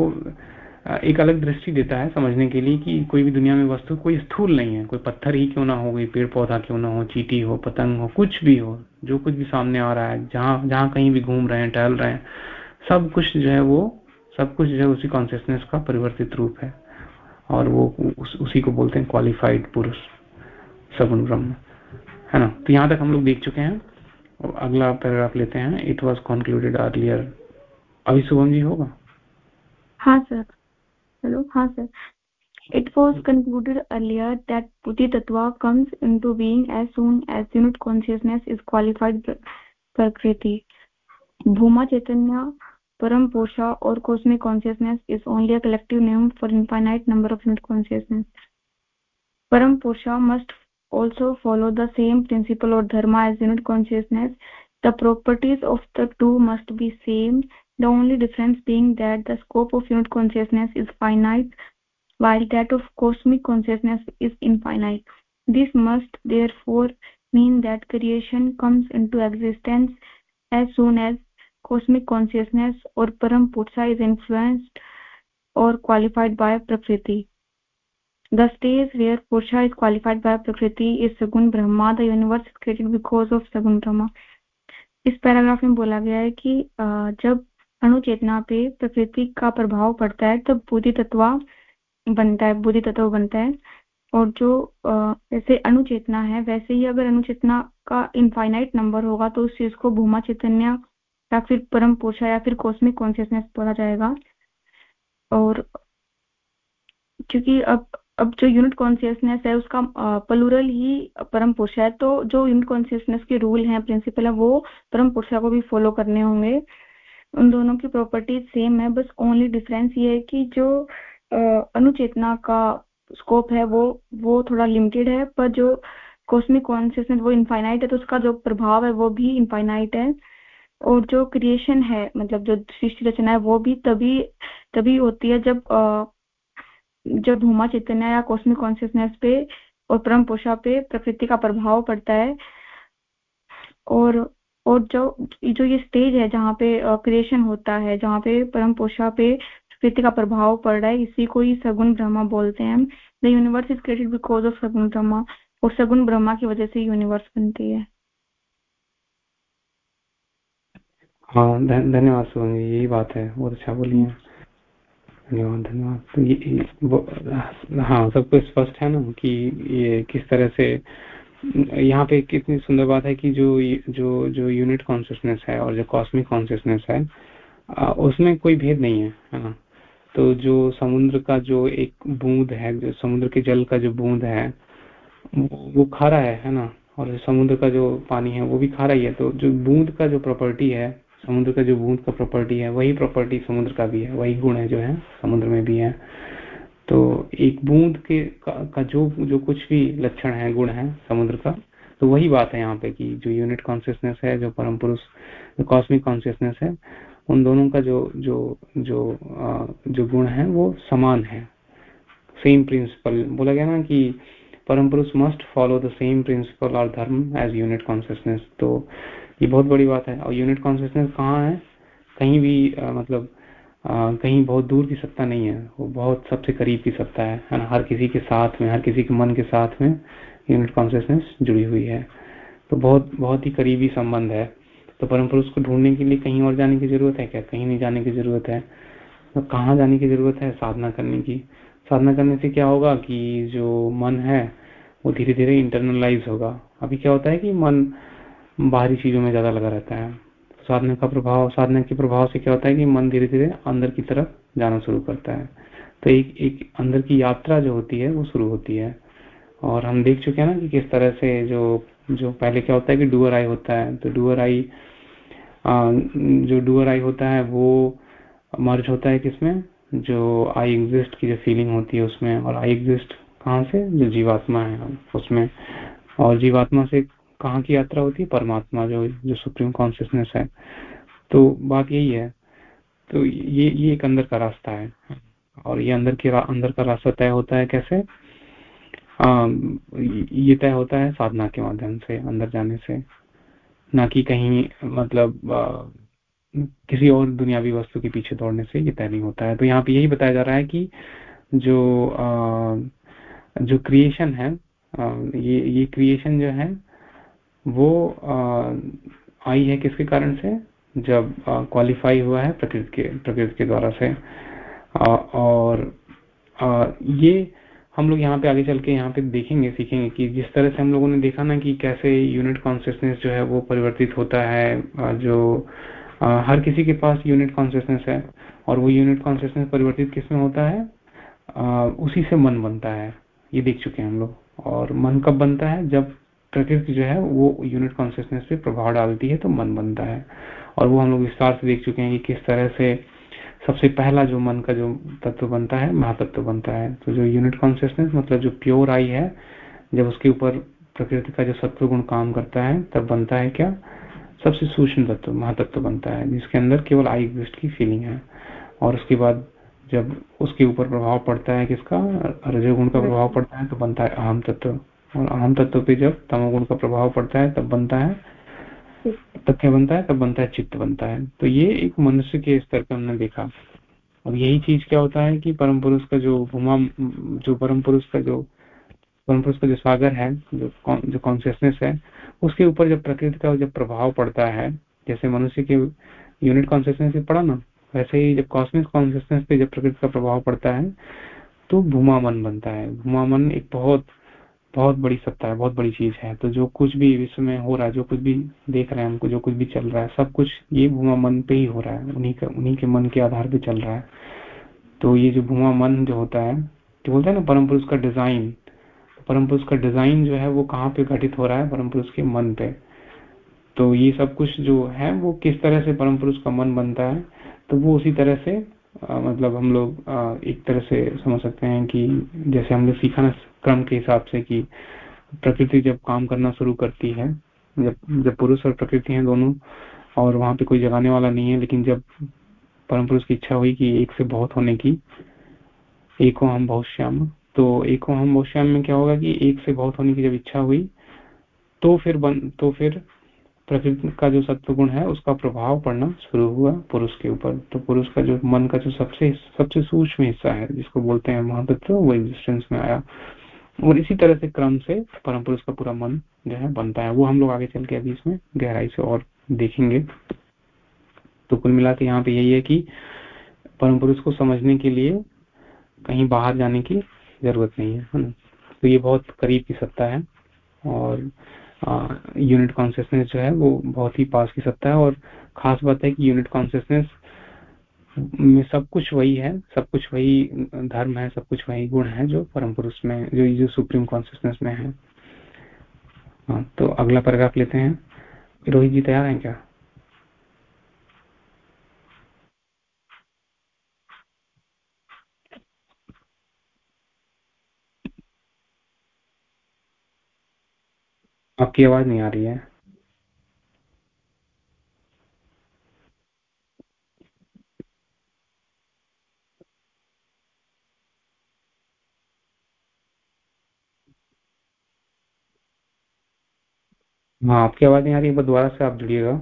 एक अलग दृष्टि देता है समझने के लिए कि कोई भी दुनिया में वस्तु कोई स्थूल नहीं है। कोई पत्थर ही क्यों ना हो कोई पेड़ पौधा क्यों ना हो चीटी हो पतंग हो कुछ भी हो जो कुछ भी सामने आ रहा है जहाँ जहाँ कहीं भी घूम रहे हैं टहल रहे हैं सब कुछ जो है वो सब कुछ जो है उसी कॉन्सियसनेस का परिवर्तित रूप है। और वो उस, उसी को बोलते हैं क्वालिफाइड पुरुष सगुण ब्रह्म है ना? तो यहाँ तक हम लोग देख चुके हैं। अगला पैराग्राफ लेते हैं। इट वॉज़ कॉन्क्लूडेड अर्लियर अभी शुभम जी होगा? हाँ sir hello? Ha sir. It was concluded earlier that buddhi tattva comes into being as soon as unit consciousness is qualified prakriti. Bhuma chaitanya param posha or cosmic consciousness is only a collective name for infinite number of unit consciousness. Param posha must also follow the same principle or dharma as unit consciousness. The properties of the two must be same the only difference being that the scope of unit consciousness is finite while that of cosmic consciousness is infinite this must therefore mean that creation comes into existence as soon as cosmic consciousness or param purusha is influenced or qualified by prakriti the stage where purusha is qualified by prakriti is sagun brahma the universe is created because of sagun brahma इस paragraph में बोला गया है कि जब अणुचेतना पे प्रकृति का प्रभाव पड़ता है, तब बुद्धि तत्व बनता है, बुद्धि तत्व बनता है। और जो जैसे अणुचेतना है, वैसे ही अगर अणुचेतना का इनफाइनाइट नंबर होगा तो उस चीज़ को भूमा चैतन्य या फिर परम पोषा या फिर कॉस्मिक कॉन्शियसनेस बोला जाएगा। और क्योंकि अब अब जो यूनिट कॉन्शियसनेस है, उसका पलूरल ही परम पुरुष है तो जो यूनिट कॉन्शियसनेस के रूल हैं प्रिंसिपल है, वो परम पुरुषा को भी फॉलो करने होंगे। उन दोनों की प्रॉपर्टीज़ सेम है, बस ओनली डिफरेंस ये है कि जो अनुचेतना का स्कोप है वो वो थोड़ा लिमिटेड है, पर जो कॉस्मिक कॉन्सियसनेस वो इनफाइनाइट है तो उसका जो प्रभाव है वो भी इनफाइनाइट है। और जो क्रिएशन है मतलब जो सृष्टि रचना है वो भी तभी तभी होती है जब जब धूमा चैतन्य या कॉस्मिक कॉन्सियसनेस पे और परम पोषा पे प्रकृति का प्रभाव पड़ता है। और और जो जो ये स्टेज है जहाँ पे क्रिएशन होता है, जहाँ पे परम पोषा पे प्रकृति का प्रभाव पड़ रहा है, इसी को ही सगुन ब्रह्मा बोलते हैं the universe is created because of Saguna Brahma और सगुन ब्रह्मा की वजह से यूनिवर्स बनती है। हाँ धन्यवाद सुगन जी यही बात है, बहुत अच्छा बोली है। धन्यवाद धन्यवाद। हाँ सबको स्पष्ट है ना कि ये किस तरह से यहाँ पे कितनी सुंदर बात है कि जो जो जो यूनिट कॉन्सियसनेस है और जो कॉस्मिक कॉन्सियसनेस है उसमें कोई भेद नहीं है है ना? तो जो समुद्र का जो एक बूंद है, जो समुद्र के जल का जो बूंद है, वो खारा है है ना? और समुद्र का जो पानी है, वो भी खारा ही है। तो जो बूंद का जो प्रॉपर्टी है, समुद्र का जो बूंद का प्रॉपर्टी है, वही प्रॉपर्टी समुद्र का भी है, वही गुण है जो है, समुद्र में भी है। तो एक बूंद के का, का जो जो कुछ भी लक्षण है गुण है समुद्र का तो वही बात है यहाँ पे कि जो यूनिट कॉन्सियसनेस है जो परम पुरुष कॉस्मिक कॉन्सियसनेस है उन दोनों का जो जो जो जो गुण है वो समान है। सेम प्रिंसिपल बोला गया ना कि Param Purusha must follow the same principle और धर्म एज यूनिट कॉन्सियसनेस तो ये बहुत बड़ी बात है। और यूनिट कॉन्सियसनेस कहाँ है? कहीं भी आ, मतलब कहीं बहुत दूर की सत्ता नहीं है। वो बहुत सबसे करीब की सत्ता है ना? हर किसी के साथ में, हर किसी के मन के साथ में यूनिट कॉन्सियसनेस जुड़ी हुई है। तो बहुत बहुत ही करीबी संबंध है। तो परम पुरुष को ढूँढने के लिए कहीं और जाने की ज़रूरत है क्या? कहीं नहीं जाने की ज़रूरत है। तो कहाँ जाने की ज़रूरत है? साधना करने की। साधना करने से क्या होगा कि जो मन है, वो धीरे धीरे इंटरनलाइज होगा। अभी क्या होता है कि मन बाहरी चीज़ों में ज़्यादा लगा रहता है। साधना का प्रभाव, साधना के प्रभाव से क्या होता है कि मन धीरे धीरे अंदर की तरफ़ जाना शुरू करता है। तो एक एक अंदर की यात्रा जो होती है, वो शुरू होती है। और हम देख चुके हैं ना कि किस तरह से जो जो पहले क्या होता है कि डुअर आई होता है। तो डुअर आई जो डुअर आई होता है, वो मर्ज होता है किसमें? जो आई एग्जिस्ट की जो फीलिंग होती है उसमें। और आई एग्जिस्ट कहाँ से? जो जीवात्मा है उसमें। और जीवात्मा से कहाँ की यात्रा होती है? परमात्मा जो जो सुप्रीम कॉन्सियसनेस है। तो बात यही है। तो ये ये एक अंदर का रास्ता है। और ये अंदर के अंदर का रास्ता तय होता है कैसे? आ, ये तय होता है साधना के माध्यम से अंदर जाने से। ना कि कहीं मतलब आ, किसी और दुनियावी वस्तु के पीछे दौड़ने से ये तय नहीं होता है। तो यहाँ पे यही बताया जा रहा है कि जो आ, जो क्रिएशन है आ, ये ये क्रिएशन जो है वो आई है किसके कारण से? जब क्वालिफाई हुआ है प्रकृति के प्रकृति के द्वारा से। आ, और आ, ये हम लोग यहाँ पे आगे चल के यहाँ पे देखेंगे सीखेंगे कि जिस तरह से हम लोगों ने देखा ना कि कैसे यूनिट कॉन्सियसनेस जो है वो परिवर्तित होता है जो आ, हर किसी के पास यूनिट कॉन्सियसनेस है और वो यूनिट कॉन्सियसनेस परिवर्तित किसमें होता है? आ, उसी से मन बनता है। ये देख चुके हैं हम लोग। और मन कब बनता है? जब प्रकृति जो है, वो यूनिट कॉन्सियसनेस पे प्रभाव डालती है तो मन बनता है। और वो हम लोग विस्तार से देख चुके हैं कि किस तरह से सबसे पहला जो मन का जो तत्व बनता है, महातत्व बनता है। तो जो यूनिट कॉन्सियसनेस मतलब जो प्योर आई है, जब उसके ऊपर प्रकृति का जो सत्व गुण काम करता है, तब बनता है क्या? सबसे सूक्ष्म तत्व, महातत्व बनता है, जिसके अंदर केवल आई एग्जिस्ट की फीलिंग है। और उसके बाद जब उसके ऊपर प्रभाव पड़ता है किसका? रजोगुण का प्रभाव पड़ता है तो बनता है अहम तत्व। और अहम तत्व पे जब तमोगुण का प्रभाव पड़ता है, तब बनता है। तब क्या बनता है, तब बनता है, चित्त बनता है। तो ये एक मनुष्य के स्तर पर हमने देखा। और यही चीज़ क्या होता है कि परम पुरुष का जो भूमा जो परम पुरुष का जो, परम पुरुष का जो सागर है, जो जो कॉन्सियसनेस है, उसके ऊपर जब प्रकृति का जब प्रभाव पड़ता है, जैसे मनुष्य के यूनिट कॉन्सियसनेस पड़ा ना, वैसे ही जब कॉस्मिक कॉन्सियसनेस पे जब प्रकृति का प्रभाव पड़ता है तो भूमा मन बनता है। भूमा मन एक बहुत बहुत बड़ी सत्ता है, बहुत बड़ी चीज़ है। तो जो कुछ भी विश्व में हो रहा है, जो कुछ भी देख रहे हैं हमको, जो कुछ भी चल रहा है, सब कुछ ये भूमा मन पे ही हो रहा है। उन्हीं का, उन्हीं के मन के आधार पे चल रहा है। तो ये जो भूमा मन जो होता है, जो बोलते हैं ना, परम पुरुष का डिज़ाइन परम पुरुष का डिज़ाइन जो है, वो कहाँ पे घटित हो रहा है? परम पुरुष के मन पे। तो ये सब कुछ जो है, वो किस तरह से परम पुरुष का मन बनता है तो वो उसी तरह से मतलब हम लोग एक तरह से समझ सकते हैं कि जैसे हम लोग सीखा ना क्रम के हिसाब से कि प्रकृति जब काम करना शुरू करती है, जब जब पुरुष और प्रकृति हैं दोनों, और वहाँ पे कोई जगाने वाला नहीं है, लेकिन जब परम पुरुष की इच्छा हुई कि एक से बहुत होने की, एक हो हम बहुत श्याम तो एक हो हम बहुत श्याम में क्या होगा कि एक से बहुत होने की जब इच्छा हुई तो फिर बन तो फिर प्रकृति का जो सत्व गुण है, उसका प्रभाव पड़ना शुरू हुआ पुरुष के ऊपर। तो पुरुष का जो मन का जो सबसे सबसे सूक्ष्म हिस्सा है, जिसको बोलते हैं महातत्व, वो एग्जिस्टेंस में आया। और इसी तरह से क्रम से परम पुरुष का पूरा मन जो है, बनता है। वो हम लोग आगे चल के अभी इसमें गहराई से और देखेंगे। तो कुल मिला के यहाँ पे यही है कि परम पुरुष को समझने के लिए कहीं बाहर जाने की ज़रूरत नहीं है ना? तो ये बहुत करीब की सत्ता है। और यूनिट कॉन्सियसनेस जो है, वो बहुत ही पास की सत्ता है और खास बात है कि यूनिट कॉन्सियसनेस में सब कुछ वही है, सब कुछ वही धर्म है, सब कुछ वही गुण है जो परम पुरुष में, जो जो सुप्रीम कॉन्सियसनेस में है। हाँ तो अगला पैराग्राफ लेते हैं। रोहित जी, तैयार हैं क्या? आपकी आवाज़ नहीं आ रही है। हाँ आपकी आवाज़ नहीं आ रही है दोबारा से आप जुड़िएगा।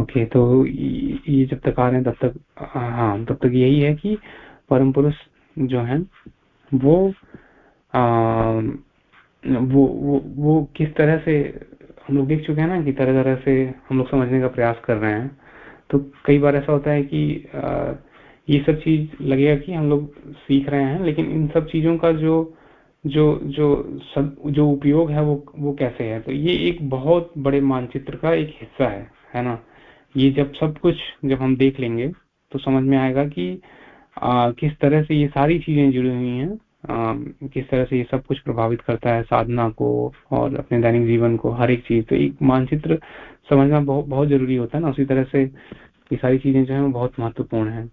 ओके तो ये जब तक आ रहे हैं तब तक हाँ तब तक यही है कि परम पुरुष जो है वो आ, वो वो वो किस तरह से हम लोग देख चुके हैं ना कि तरह तरह से हम लोग समझने का प्रयास कर रहे हैं तो कई बार ऐसा होता है कि आ, ये सब चीज़ लगेगा कि हम लोग सीख रहे हैं लेकिन इन सब चीज़ों का जो जो जो सब जो उपयोग है वो वो कैसे है? तो ये एक बहुत बड़े मानचित्र का एक हिस्सा है है ना? ये जब सब कुछ जब हम देख लेंगे तो समझ में आएगा कि आ, किस तरह से ये सारी चीज़ें जुड़ी हुई हैं किस तरह से ये सब कुछ प्रभावित करता है साधना को और अपने दैनिक जीवन को हर एक चीज़। तो एक मानचित्र समझना बहुत बहुत ज़रूरी होता है ना उसी तरह से ये सारी चीज़ें जो है वो बहुत महत्वपूर्ण है।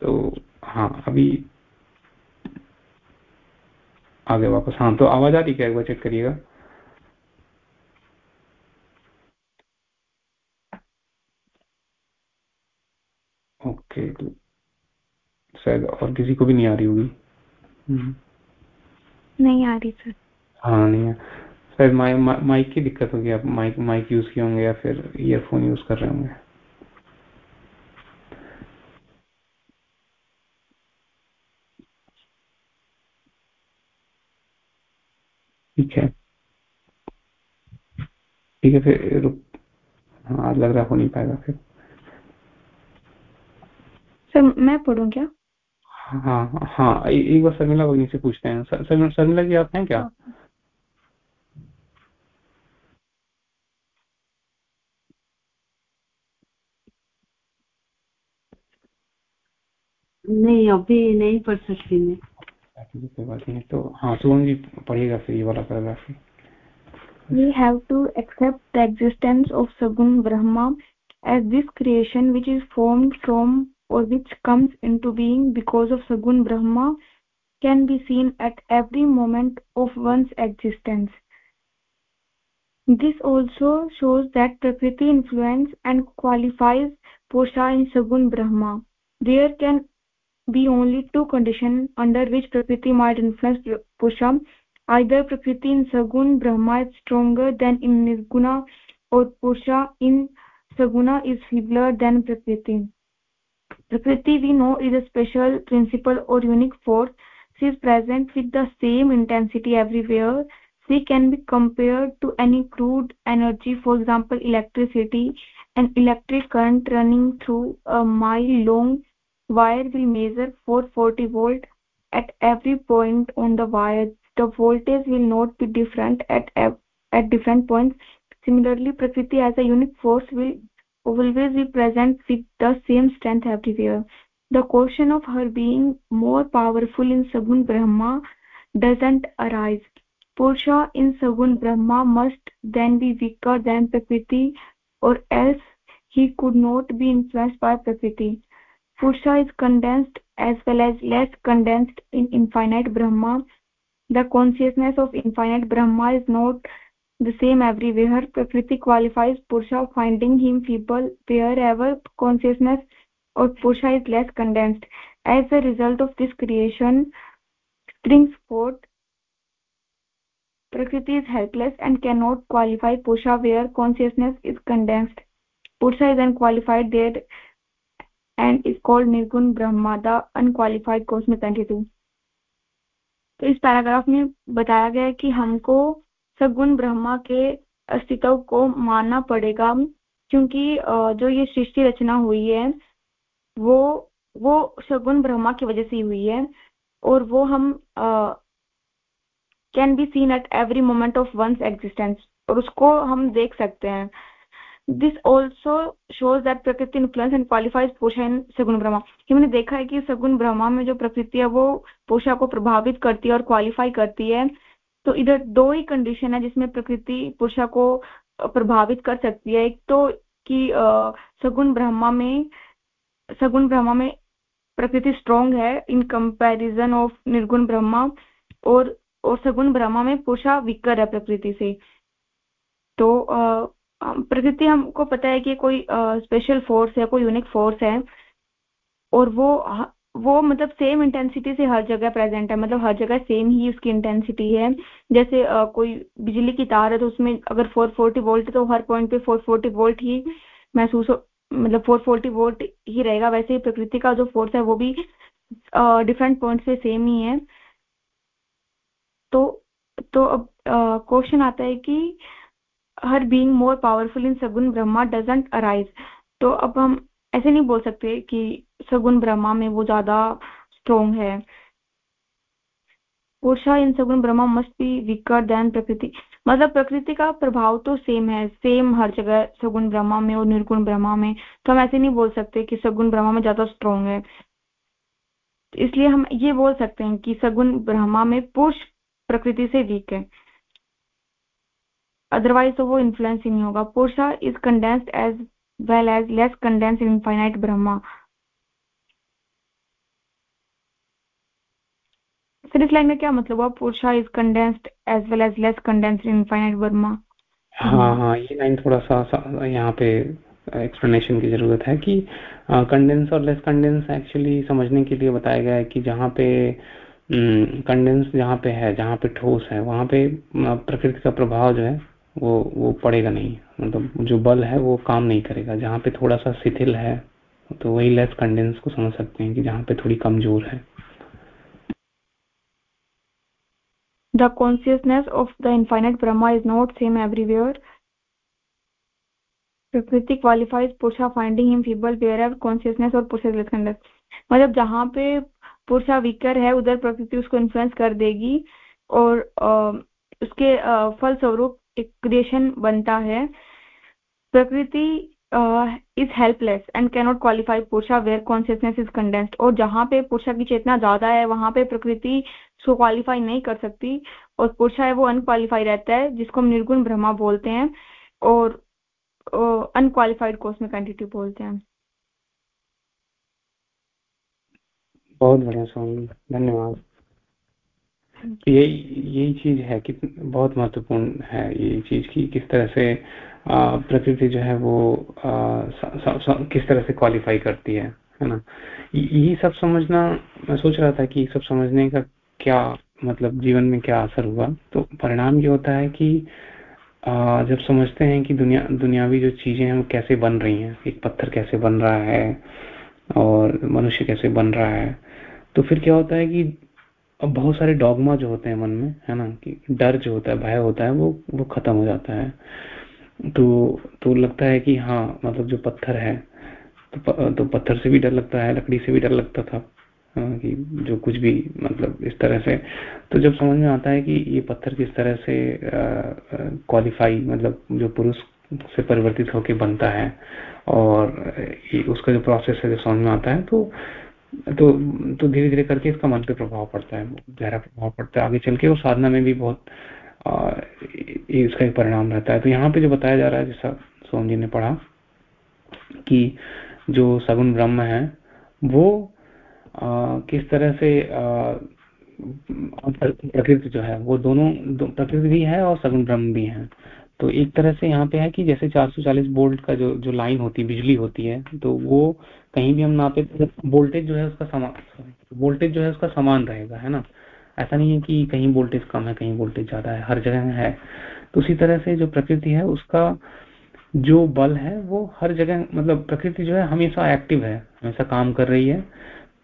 तो हाँ अभी आगे वापस हाँ तो आवाज़ आ रही क्या? एक बार चेक करिएगा। ओके तो शायद और किसी को भी नहीं आ रही होगी। हम्म। नहीं आ रही सर हाँ नहीं है। शायद माइक माइक की दिक्कत होगी आप माइक माइक यूज़ किए होंगे या फिर ईयरफोन यूज़ कर रहे होंगे। ठीक है। ठीक है फिर रुक। हाँ लग रहा हो नहीं पाएगा फिर। सर मैं पढ़ूं क्या? हाँ हाँ एक बार शर्मिला भगनी से पूछते हैं। शर्मिला जी आप हैं क्या? नहीं अभी नहीं पढ़ सकती मैं। कोई बात नहीं तो हाँ सुगम जी पढ़िएगा फिर ये वाला paragraph we have to accept the existence of sagun brahma as this creation which is formed from or which comes into being because of sagun brahma can be seen at every moment of one's existence. This also shows that prakriti influence and qualifies posha in sagun brahma. There can be only two conditions under which prakriti might influence pusha either prakriti in sagun brahma is stronger than in nirguna or pusha in saguna is feebler than prakriti prakriti we know is a special principle or unique force. She is present with the same intensity everywhere. She can be compared to any crude energy for example electricity. An electric current running through a mile long wire will measure 440 volt at every point on the wire. The voltage will not be different at at different points. Similarly prakriti as a unique force will always be present with the same strength everywhere the question of her being more powerful in sagun brahma doesn't arise. Purusha in sagun brahma must then be weaker than prakriti or else he could not be influenced by prakriti. Purusha is condensed as well as less condensed in infinite Brahma. The consciousness of infinite Brahma is not the same everywhere. Prakriti qualifies Purusha, finding him feeble wherever consciousness of Purusha is less condensed. As a result of this creation, springs forth Prakriti is helpless and cannot qualify Purusha where consciousness is condensed. Purusha is unqualified there and is called nirgun brahma the unqualified cosmic entity तो इस paragraph में बताया गया है कि हमको सगुण ब्रह्मा के अस्तित्व को मानना पड़ेगा, क्योंकि जो ये सृष्टि रचना हुई है, वो वो सगुण ब्रह्मा की वजह से हुई है, और वो हम can be seen at every moment of one's existence और उसको हम देख सकते हैं। This also shows that Prakriti influence and qualifies Purusha in Saguna Brahma. कि मैंने देखा है कि सगुण ब्रह्मा में जो प्रकृति है, वो पोषा को प्रभावित करती है और क्वालिफाई करती है। तो इधर दो ही कंडीशन है जिसमें प्रकृति पुरुषा को प्रभावित कर सकती है। एक तो कि सगुण ब्रह्मा में, सगुण ब्रह्मा में प्रकृति स्ट्रॉन्ग है इन कंपैरिजन ऑफ़ निर्गुण ब्रह्मा और और सगुण ब्रह्मा में पुरुषा विकर है प्रकृति से। तो प्रकृति हमको पता है कि कोई स्पेशल फोर्स है, कोई यूनिक फोर्स है और वो वो मतलब सेम इंटेंसिटी से हर जगह प्रेजेंट है मतलब हर जगह सेम ही उसकी इंटेंसिटी है। जैसे आ, कोई बिजली की तार है तो उसमें अगर 440 वोल्ट है तो हर पॉइंट पे 440 वोल्ट ही महसूस हो मतलब 440 वोल्ट ही रहेगा। वैसे ही प्रकृति का जो फोर्स है वो भी डिफरेंट पॉइंट से सेम ही है। तो तो अब क्वेश्चन आता है कि हर being more powerful in Saguna Brahma doesn't arise तो अब हम ऐसे नहीं बोल सकते कि सगुन ब्रह्मा में वो ज़्यादा स्ट्रोंग है। Purusha in Saguna Brahma must be weaker than Prakriti. मतलब प्रकृति का प्रभाव तो सेम है सेम हर जगह सगुन ब्रह्मा में और निर्गुण ब्रह्मा में। तो हम ऐसे नहीं बोल सकते कि सगुन ब्रह्मा में ज़्यादा स्ट्रोंग है। इसलिए हम ये बोल सकते हैं कि सगुन ब्रह्मा में पुरुष प्रकृति से वीक है। अदरवाइज़ तो वो इन्फ्लुएंस ही नहीं होगा। Purusha is condensed as well as less condense in infinite Brahma. फिर इस लाइन में क्या मतलब हुआ? Purusha is condensed as well as less condensed in infinite Brahma हाँ हाँ ये लाइन थोड़ा सा, सा यहाँ पे एक्सप्लेनेशन की ज़रूरत है कि कंडेंस और लेस कंडेंस एक्चुअली समझने के लिए बताया गया है कि जहाँ पे कंडेंस जहाँ पे है जहाँ पे ठोस है वहाँ पे प्रकृति का प्रभाव जो है वो वो पड़ेगा नहीं। मतलब जो बल है वो काम नहीं करेगा। जहाँ पे थोड़ा सा शिथिल है तो वही लेस कंडेंस को समझ सकते हैं कि जहाँ पे थोड़ी कमज़ोर है। the consciousness of the infinite brahma is not same everywhere. Prakriti qualifies Purusha finding him feeble bearer of consciousness और पुरुष मतलब जहाँ पे पुरुषा वीकर है उधर प्रकृति उसको इन्फ्लुएंस कर देगी और आ, उसके फलस्वरूप एक क्रिएशन बनता है। Prakriti is helpless and cannot qualify Purusha where consciousness is condensed और जहाँ पे पुरुषा की चेतना ज़्यादा है वहाँ पे प्रकृति उसको क्वालिफाई नहीं कर सकती और पुरुषा है वो अनक्वालिफाई रहता है जिसको हम निर्गुण ब्रह्मा बोलते हैं और अनक्वालिफाइड कॉस्मिक एंटिटी बोलते हैं। बहुत बढ़िया स्वामी धन्यवाद। यही यही चीज़ है कि बहुत महत्वपूर्ण है ये चीज़ की किस तरह से प्रकृति जो है वो स, स, स, किस तरह से क्वालिफाई करती है है ना? यही सब समझना मैं सोच रहा था कि सब समझने का क्या मतलब जीवन में क्या असर हुआ? तो परिणाम ये होता है कि आ, जब समझते हैं कि दुनिया दुनियावी जो चीज़ें हैं वो कैसे बन रही हैं एक पत्थर कैसे बन रहा है और मनुष्य कैसे बन रहा है तो फिर क्या होता है कि अब बहुत सारे डॉगमा जो होते हैं मन में है ना? कि डर जो होता है भय होता है वो वो खत्म हो जाता है। तो तो लगता है कि हाँ मतलब जो पत्थर है तो, प, तो पत्थर से भी डर लगता है लकड़ी से भी डर लगता था कि जो कुछ भी मतलब इस तरह से। तो जब समझ में आता है कि ये पत्थर किस तरह से क्वालिफाई मतलब जो पुरुष से परिवर्तित होकर बनता है और उसका जो प्रोसेस है जो समझ में आता है तो तो तो धीरे धीरे करके इसका मन पे प्रभाव पड़ता है गहरा प्रभाव पड़ता है। आगे चल के और साधना में भी बहुत इसका एक परिणाम रहता है। तो यहाँ पे जो बताया जा रहा है जैसा सोम जी ने पढ़ा कि जो सगुन ब्रह्म है वो आ, किस तरह से प्रकृति जो है वो दोनों दो, प्रकृति भी है और सगुन ब्रह्म भी है। तो एक तरह से यहाँ पे है कि जैसे 440 वोल्ट का जो जो लाइन होती है बिजली होती है तो वो कहीं भी हम नापे वोल्टेज जो है उसका समान वोल्टेज जो है उसका समान रहेगा है ना? ऐसा नहीं है कि कहीं वोल्टेज कम है, कहीं वोल्टेज ज़्यादा है, हर जगह है। तो उसी तरह से जो प्रकृति है, उसका जो बल है, वो हर जगह मतलब प्रकृति जो है, हमेशा एक्टिव है, हमेशा काम कर रही है।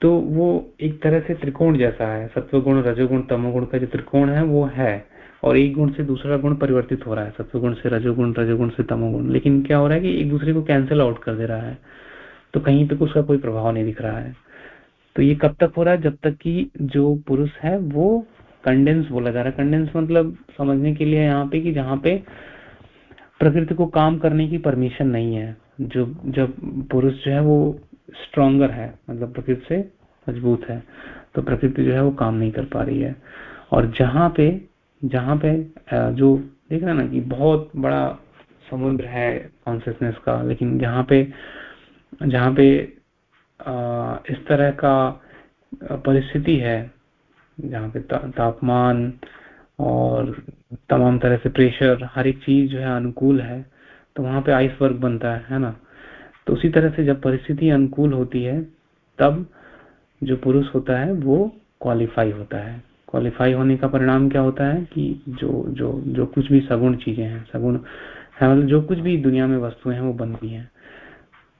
तो वो एक तरह से त्रिकोण जैसा है, सत्वगुण, रजोगुण, तमोगुण का जो त्रिकोण है, वो है। और एक गुण से दूसरा गुण परिवर्तित हो रहा है, सत्वगुण से रजोगुण रजोगुण से तमोगुण। लेकिन क्या हो रहा है कि एक दूसरे को कैंसिल आउट कर दे रहा है। तो कहीं पे उसका कोई प्रभाव नहीं दिख रहा है। तो ये कब तक हो रहा है? जब तक कि जो पुरुष है, वो कंडेंस बोला जा रहा है। कंडेंस मतलब समझने के लिए यहाँ पे कि जहाँ पे प्रकृति को काम करने की परमिशन नहीं है। जो, जब पुरुष जो है वो स्ट्रोंगर है मतलब प्रकृति से मज़बूत है तो प्रकृति जो है वो काम नहीं कर पा रही है। और जहाँ पे जहाँ पे जो देख रहे ना कि बहुत बड़ा समुद्र है कॉन्सियसनेस का, लेकिन जहाँ पे जहाँ पे इस तरह का परिस्थिति है जहाँ पे ता, तापमान और तमाम तरह से प्रेशर हर एक चीज़ जो है अनुकूल है तो वहाँ पे आइस वर्क बनता है है ना? तो उसी तरह से जब परिस्थिति अनुकूल होती है तब जो पुरुष होता है वो क्वालिफाई होता है। क्वालिफाई होने का परिणाम क्या होता है कि जो जो जो कुछ भी सगुण चीज़ें हैं सगुण है मतलब जो कुछ भी दुनिया में वस्तुएँ हैं वो बनती हैं।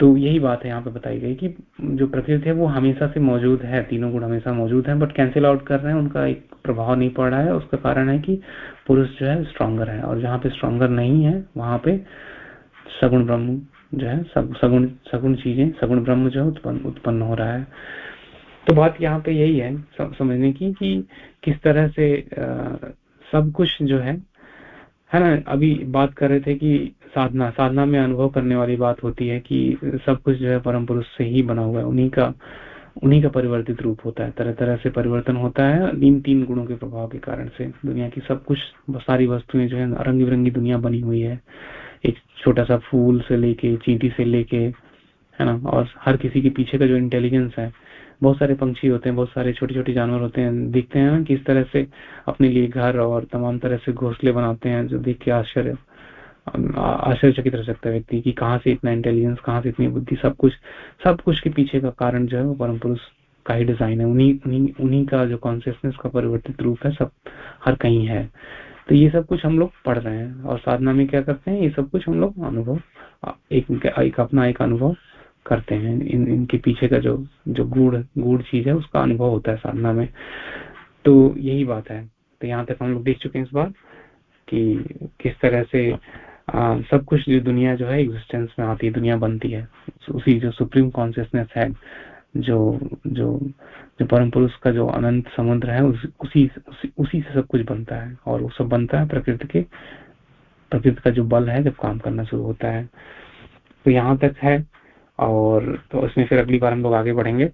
तो यही बात है यहाँ पे बताई गई कि जो प्रकृति है वो हमेशा से मौजूद है तीनों गुण हमेशा मौजूद है बट कैंसिल आउट कर रहे हैं उनका एक प्रभाव नहीं पड़ रहा है। उसका कारण है कि पुरुष जो है स्ट्रांगर है और जहाँ पे स्ट्रांगर नहीं है वहाँ पे सगुण ब्रह्म जो है सगुण सगुण चीज़ें सगुण ब्रह्म जो है उत्पन्न उत्पन्न हो रहा है। तो बात यहाँ पे यही है समझने की कि किस तरह से आ, सब कुछ जो है है ना? अभी बात कर रहे थे कि साधना साधना में अनुभव करने वाली बात होती है कि सब कुछ जो है परम पुरुष से ही बना हुआ है। उन्हीं का उन्हीं का परिवर्तित रूप होता है। तरह तरह से परिवर्तन होता है इन तीन गुणों के प्रभाव के कारण से दुनिया की सब कुछ सारी वस्तुएँ जो है रंग बिरंगी दुनिया बनी हुई है। एक छोटा सा फूल से लेके, चींटी से लेके, है ना? और हर किसी के पीछे का जो इंटेलिजेंस है बहुत सारे पंक्षी होते हैं बहुत सारे छोटे छोटे जानवर होते हैं दिखते हैं किस तरह से अपने लिए घर और तमाम तरह से घोंसले बनाते हैं जो देख के आश्चर्य आश्चर्यचकित रह सकता है व्यक्ति कि कहाँ से इतना इंटेलिजेंस कहाँ से इतनी बुद्धि सब कुछ सब कुछ के पीछे का कारण जो है वो परम पुरुष का ही डिज़ाइन है। उन्हीं उन्हीं का जो कॉन्सियसनेस का परिवर्तित रूप है सब हर कहीं है। तो ये सब कुछ हम लोग पढ़ रहे हैं और साधना में क्या करते हैं? ये सब कुछ हम लोग अनुभव एक, एक अपना एक अनुभव करते हैं। इन इनके पीछे का जो जो गुड़ गुड़ चीज़ है उसका अनुभव होता है साधना में। तो यही बात है। तो यहाँ तक हम लोग देख चुके हैं इस बार कि किस तरह से आ, सब कुछ जो दुनिया जो है एग्जिस्टेंस में आती है दुनिया बनती है। उसी जो सुप्रीम कॉन्सियसनेस है जो जो जो परम पुरुष का जो अनंत समुद्र है उस, उसी, उसी उसी से सब कुछ बनता है। और वो सब बनता है प्रकृति के प्रकृति का जो बल है जब काम करना शुरू होता है। तो यहाँ तक है और तो इसमें फिर अगली बार हम लोग आगे बढ़ेंगे।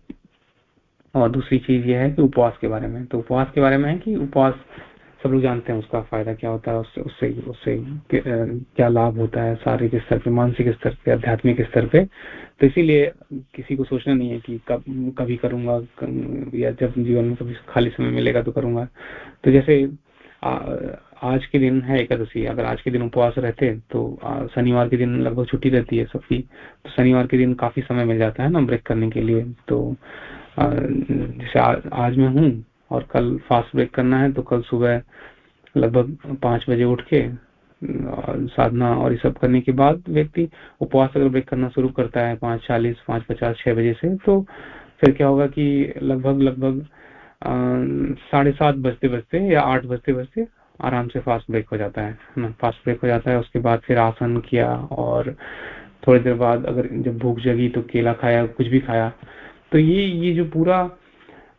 और दूसरी चीज़ ये है कि उपवास के बारे में। तो उपवास के बारे में है कि उपवास सब लोग जानते हैं उसका फ़ायदा क्या होता है, उससे उससे उससे क्या लाभ होता है शारीरिक स्तर पे, मानसिक स्तर पे, आध्यात्मिक स्तर पे। तो इसीलिए किसी को सोचना नहीं है कि कब, कभी करूँगा या जब जीवन में कभी खाली समय मिलेगा तो करूँगा। तो जैसे आज के दिन है एकादशी। अगर आज के दिन उपवास रहते तो शनिवार के दिन लगभग छुट्टी रहती है सबकी। तो शनिवार के दिन काफ़ी समय मिल जाता है ना ब्रेक करने के लिए। तो जैसे आज मैं हूँ और कल फास्ट ब्रेक करना है तो कल सुबह लगभग पाँच बजे उठ के साधना और ये सब करने के बाद व्यक्ति उपवास अगर ब्रेक करना शुरू करता है पाँच चालीस, पाँच पचास, छह बजे से तो फिर क्या होगा कि लगभग लगभग साढ़े सात बजते बजते या आठ बजते बजते आराम से फास्ट ब्रेक हो जाता है ना? फास्ट ब्रेक हो जाता है उसके बाद फिर आसन किया और थोड़ी देर बाद अगर जब भूख जगी तो केला खाया कुछ भी खाया तो ये ये जो पूरा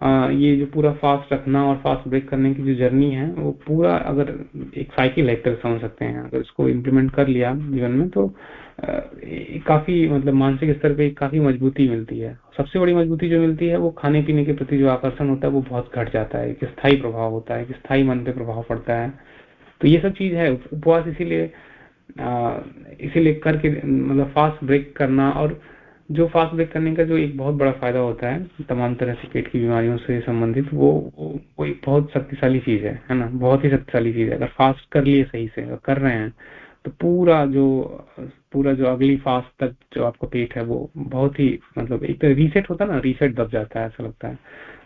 आ, ये जो पूरा फास्ट रखना और फास्ट ब्रेक करने की जो जर्नी है वो पूरा अगर एक साइकिल है तरह समझ सकते हैं। अगर इसको इम्प्लीमेंट कर लिया जीवन में तो काफ़ी मतलब मानसिक स्तर पे काफ़ी मजबूती मिलती है। सबसे बड़ी मजबूती जो मिलती है, वो खाने पीने के प्रति जो आकर्षण होता है, वो बहुत घट जाता है। एक स्थायी प्रभाव होता है, एक स्थायी मन पे प्रभाव पड़ता है। तो ये सब चीज़ है। उपवास इसीलिए इसीलिए करके मतलब फास्ट ब्रेक करना और जो फास्ट ब्रेक करने का जो एक बहुत बड़ा फ़ायदा होता है, तमाम तरह से पेट की बीमारियों से संबंधित, वो वो एक बहुत शक्तिशाली चीज़ है है ना? बहुत ही शक्तिशाली चीज़ है। अगर फास्ट कर लिए सही से कर रहे हैं तो पूरा जो पूरा जो अगली फास्ट तक जो आपका पेट है, वो बहुत ही मतलब एक तो रीसेट होता है ना रीसेट दब जाता है, ऐसा लगता है।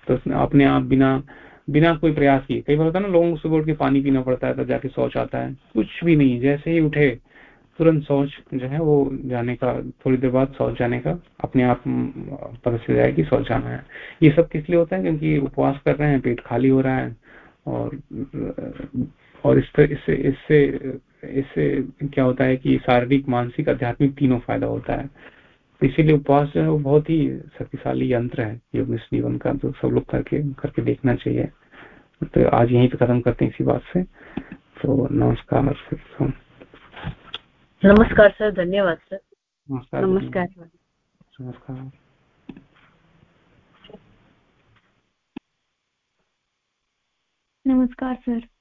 तो अपने आप बिना बिना कोई प्रयास किए, कई बार होता है ना, लोगों को सुबह उठ के पानी पीना पड़ता है, तब जाके शौच आता है। कुछ भी नहीं, जैसे ही उठे, तुरंत शौच जो है, वो जाने का, थोड़ी देर बाद शौच जाने का, अपने आप पता चल जाए कि शौच जाना है। ये सब किस लिए होता है? क्योंकि उपवास कर रहे हैं, पेट खाली हो रहा है, और और इस इससे इससे इससे क्या होता है कि शारीरिक मानसिक आध्यात्मिक तीनों फ़ायदा होता है। तो इसीलिए उपवास जो है वो बहुत ही शक्तिशाली यंत्र है योग जीवन का जो सब लोग करके करके देखना चाहिए। तो आज यहीं पे खत्म करते हैं इसी बात से। तो नमस्कार नमस्कार सर धन्यवाद सर। नमस्कार नमस्कार नमस्कार। नमस्कार सर।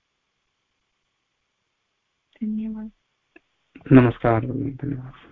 धन्यवाद नमस्कार धन्यवाद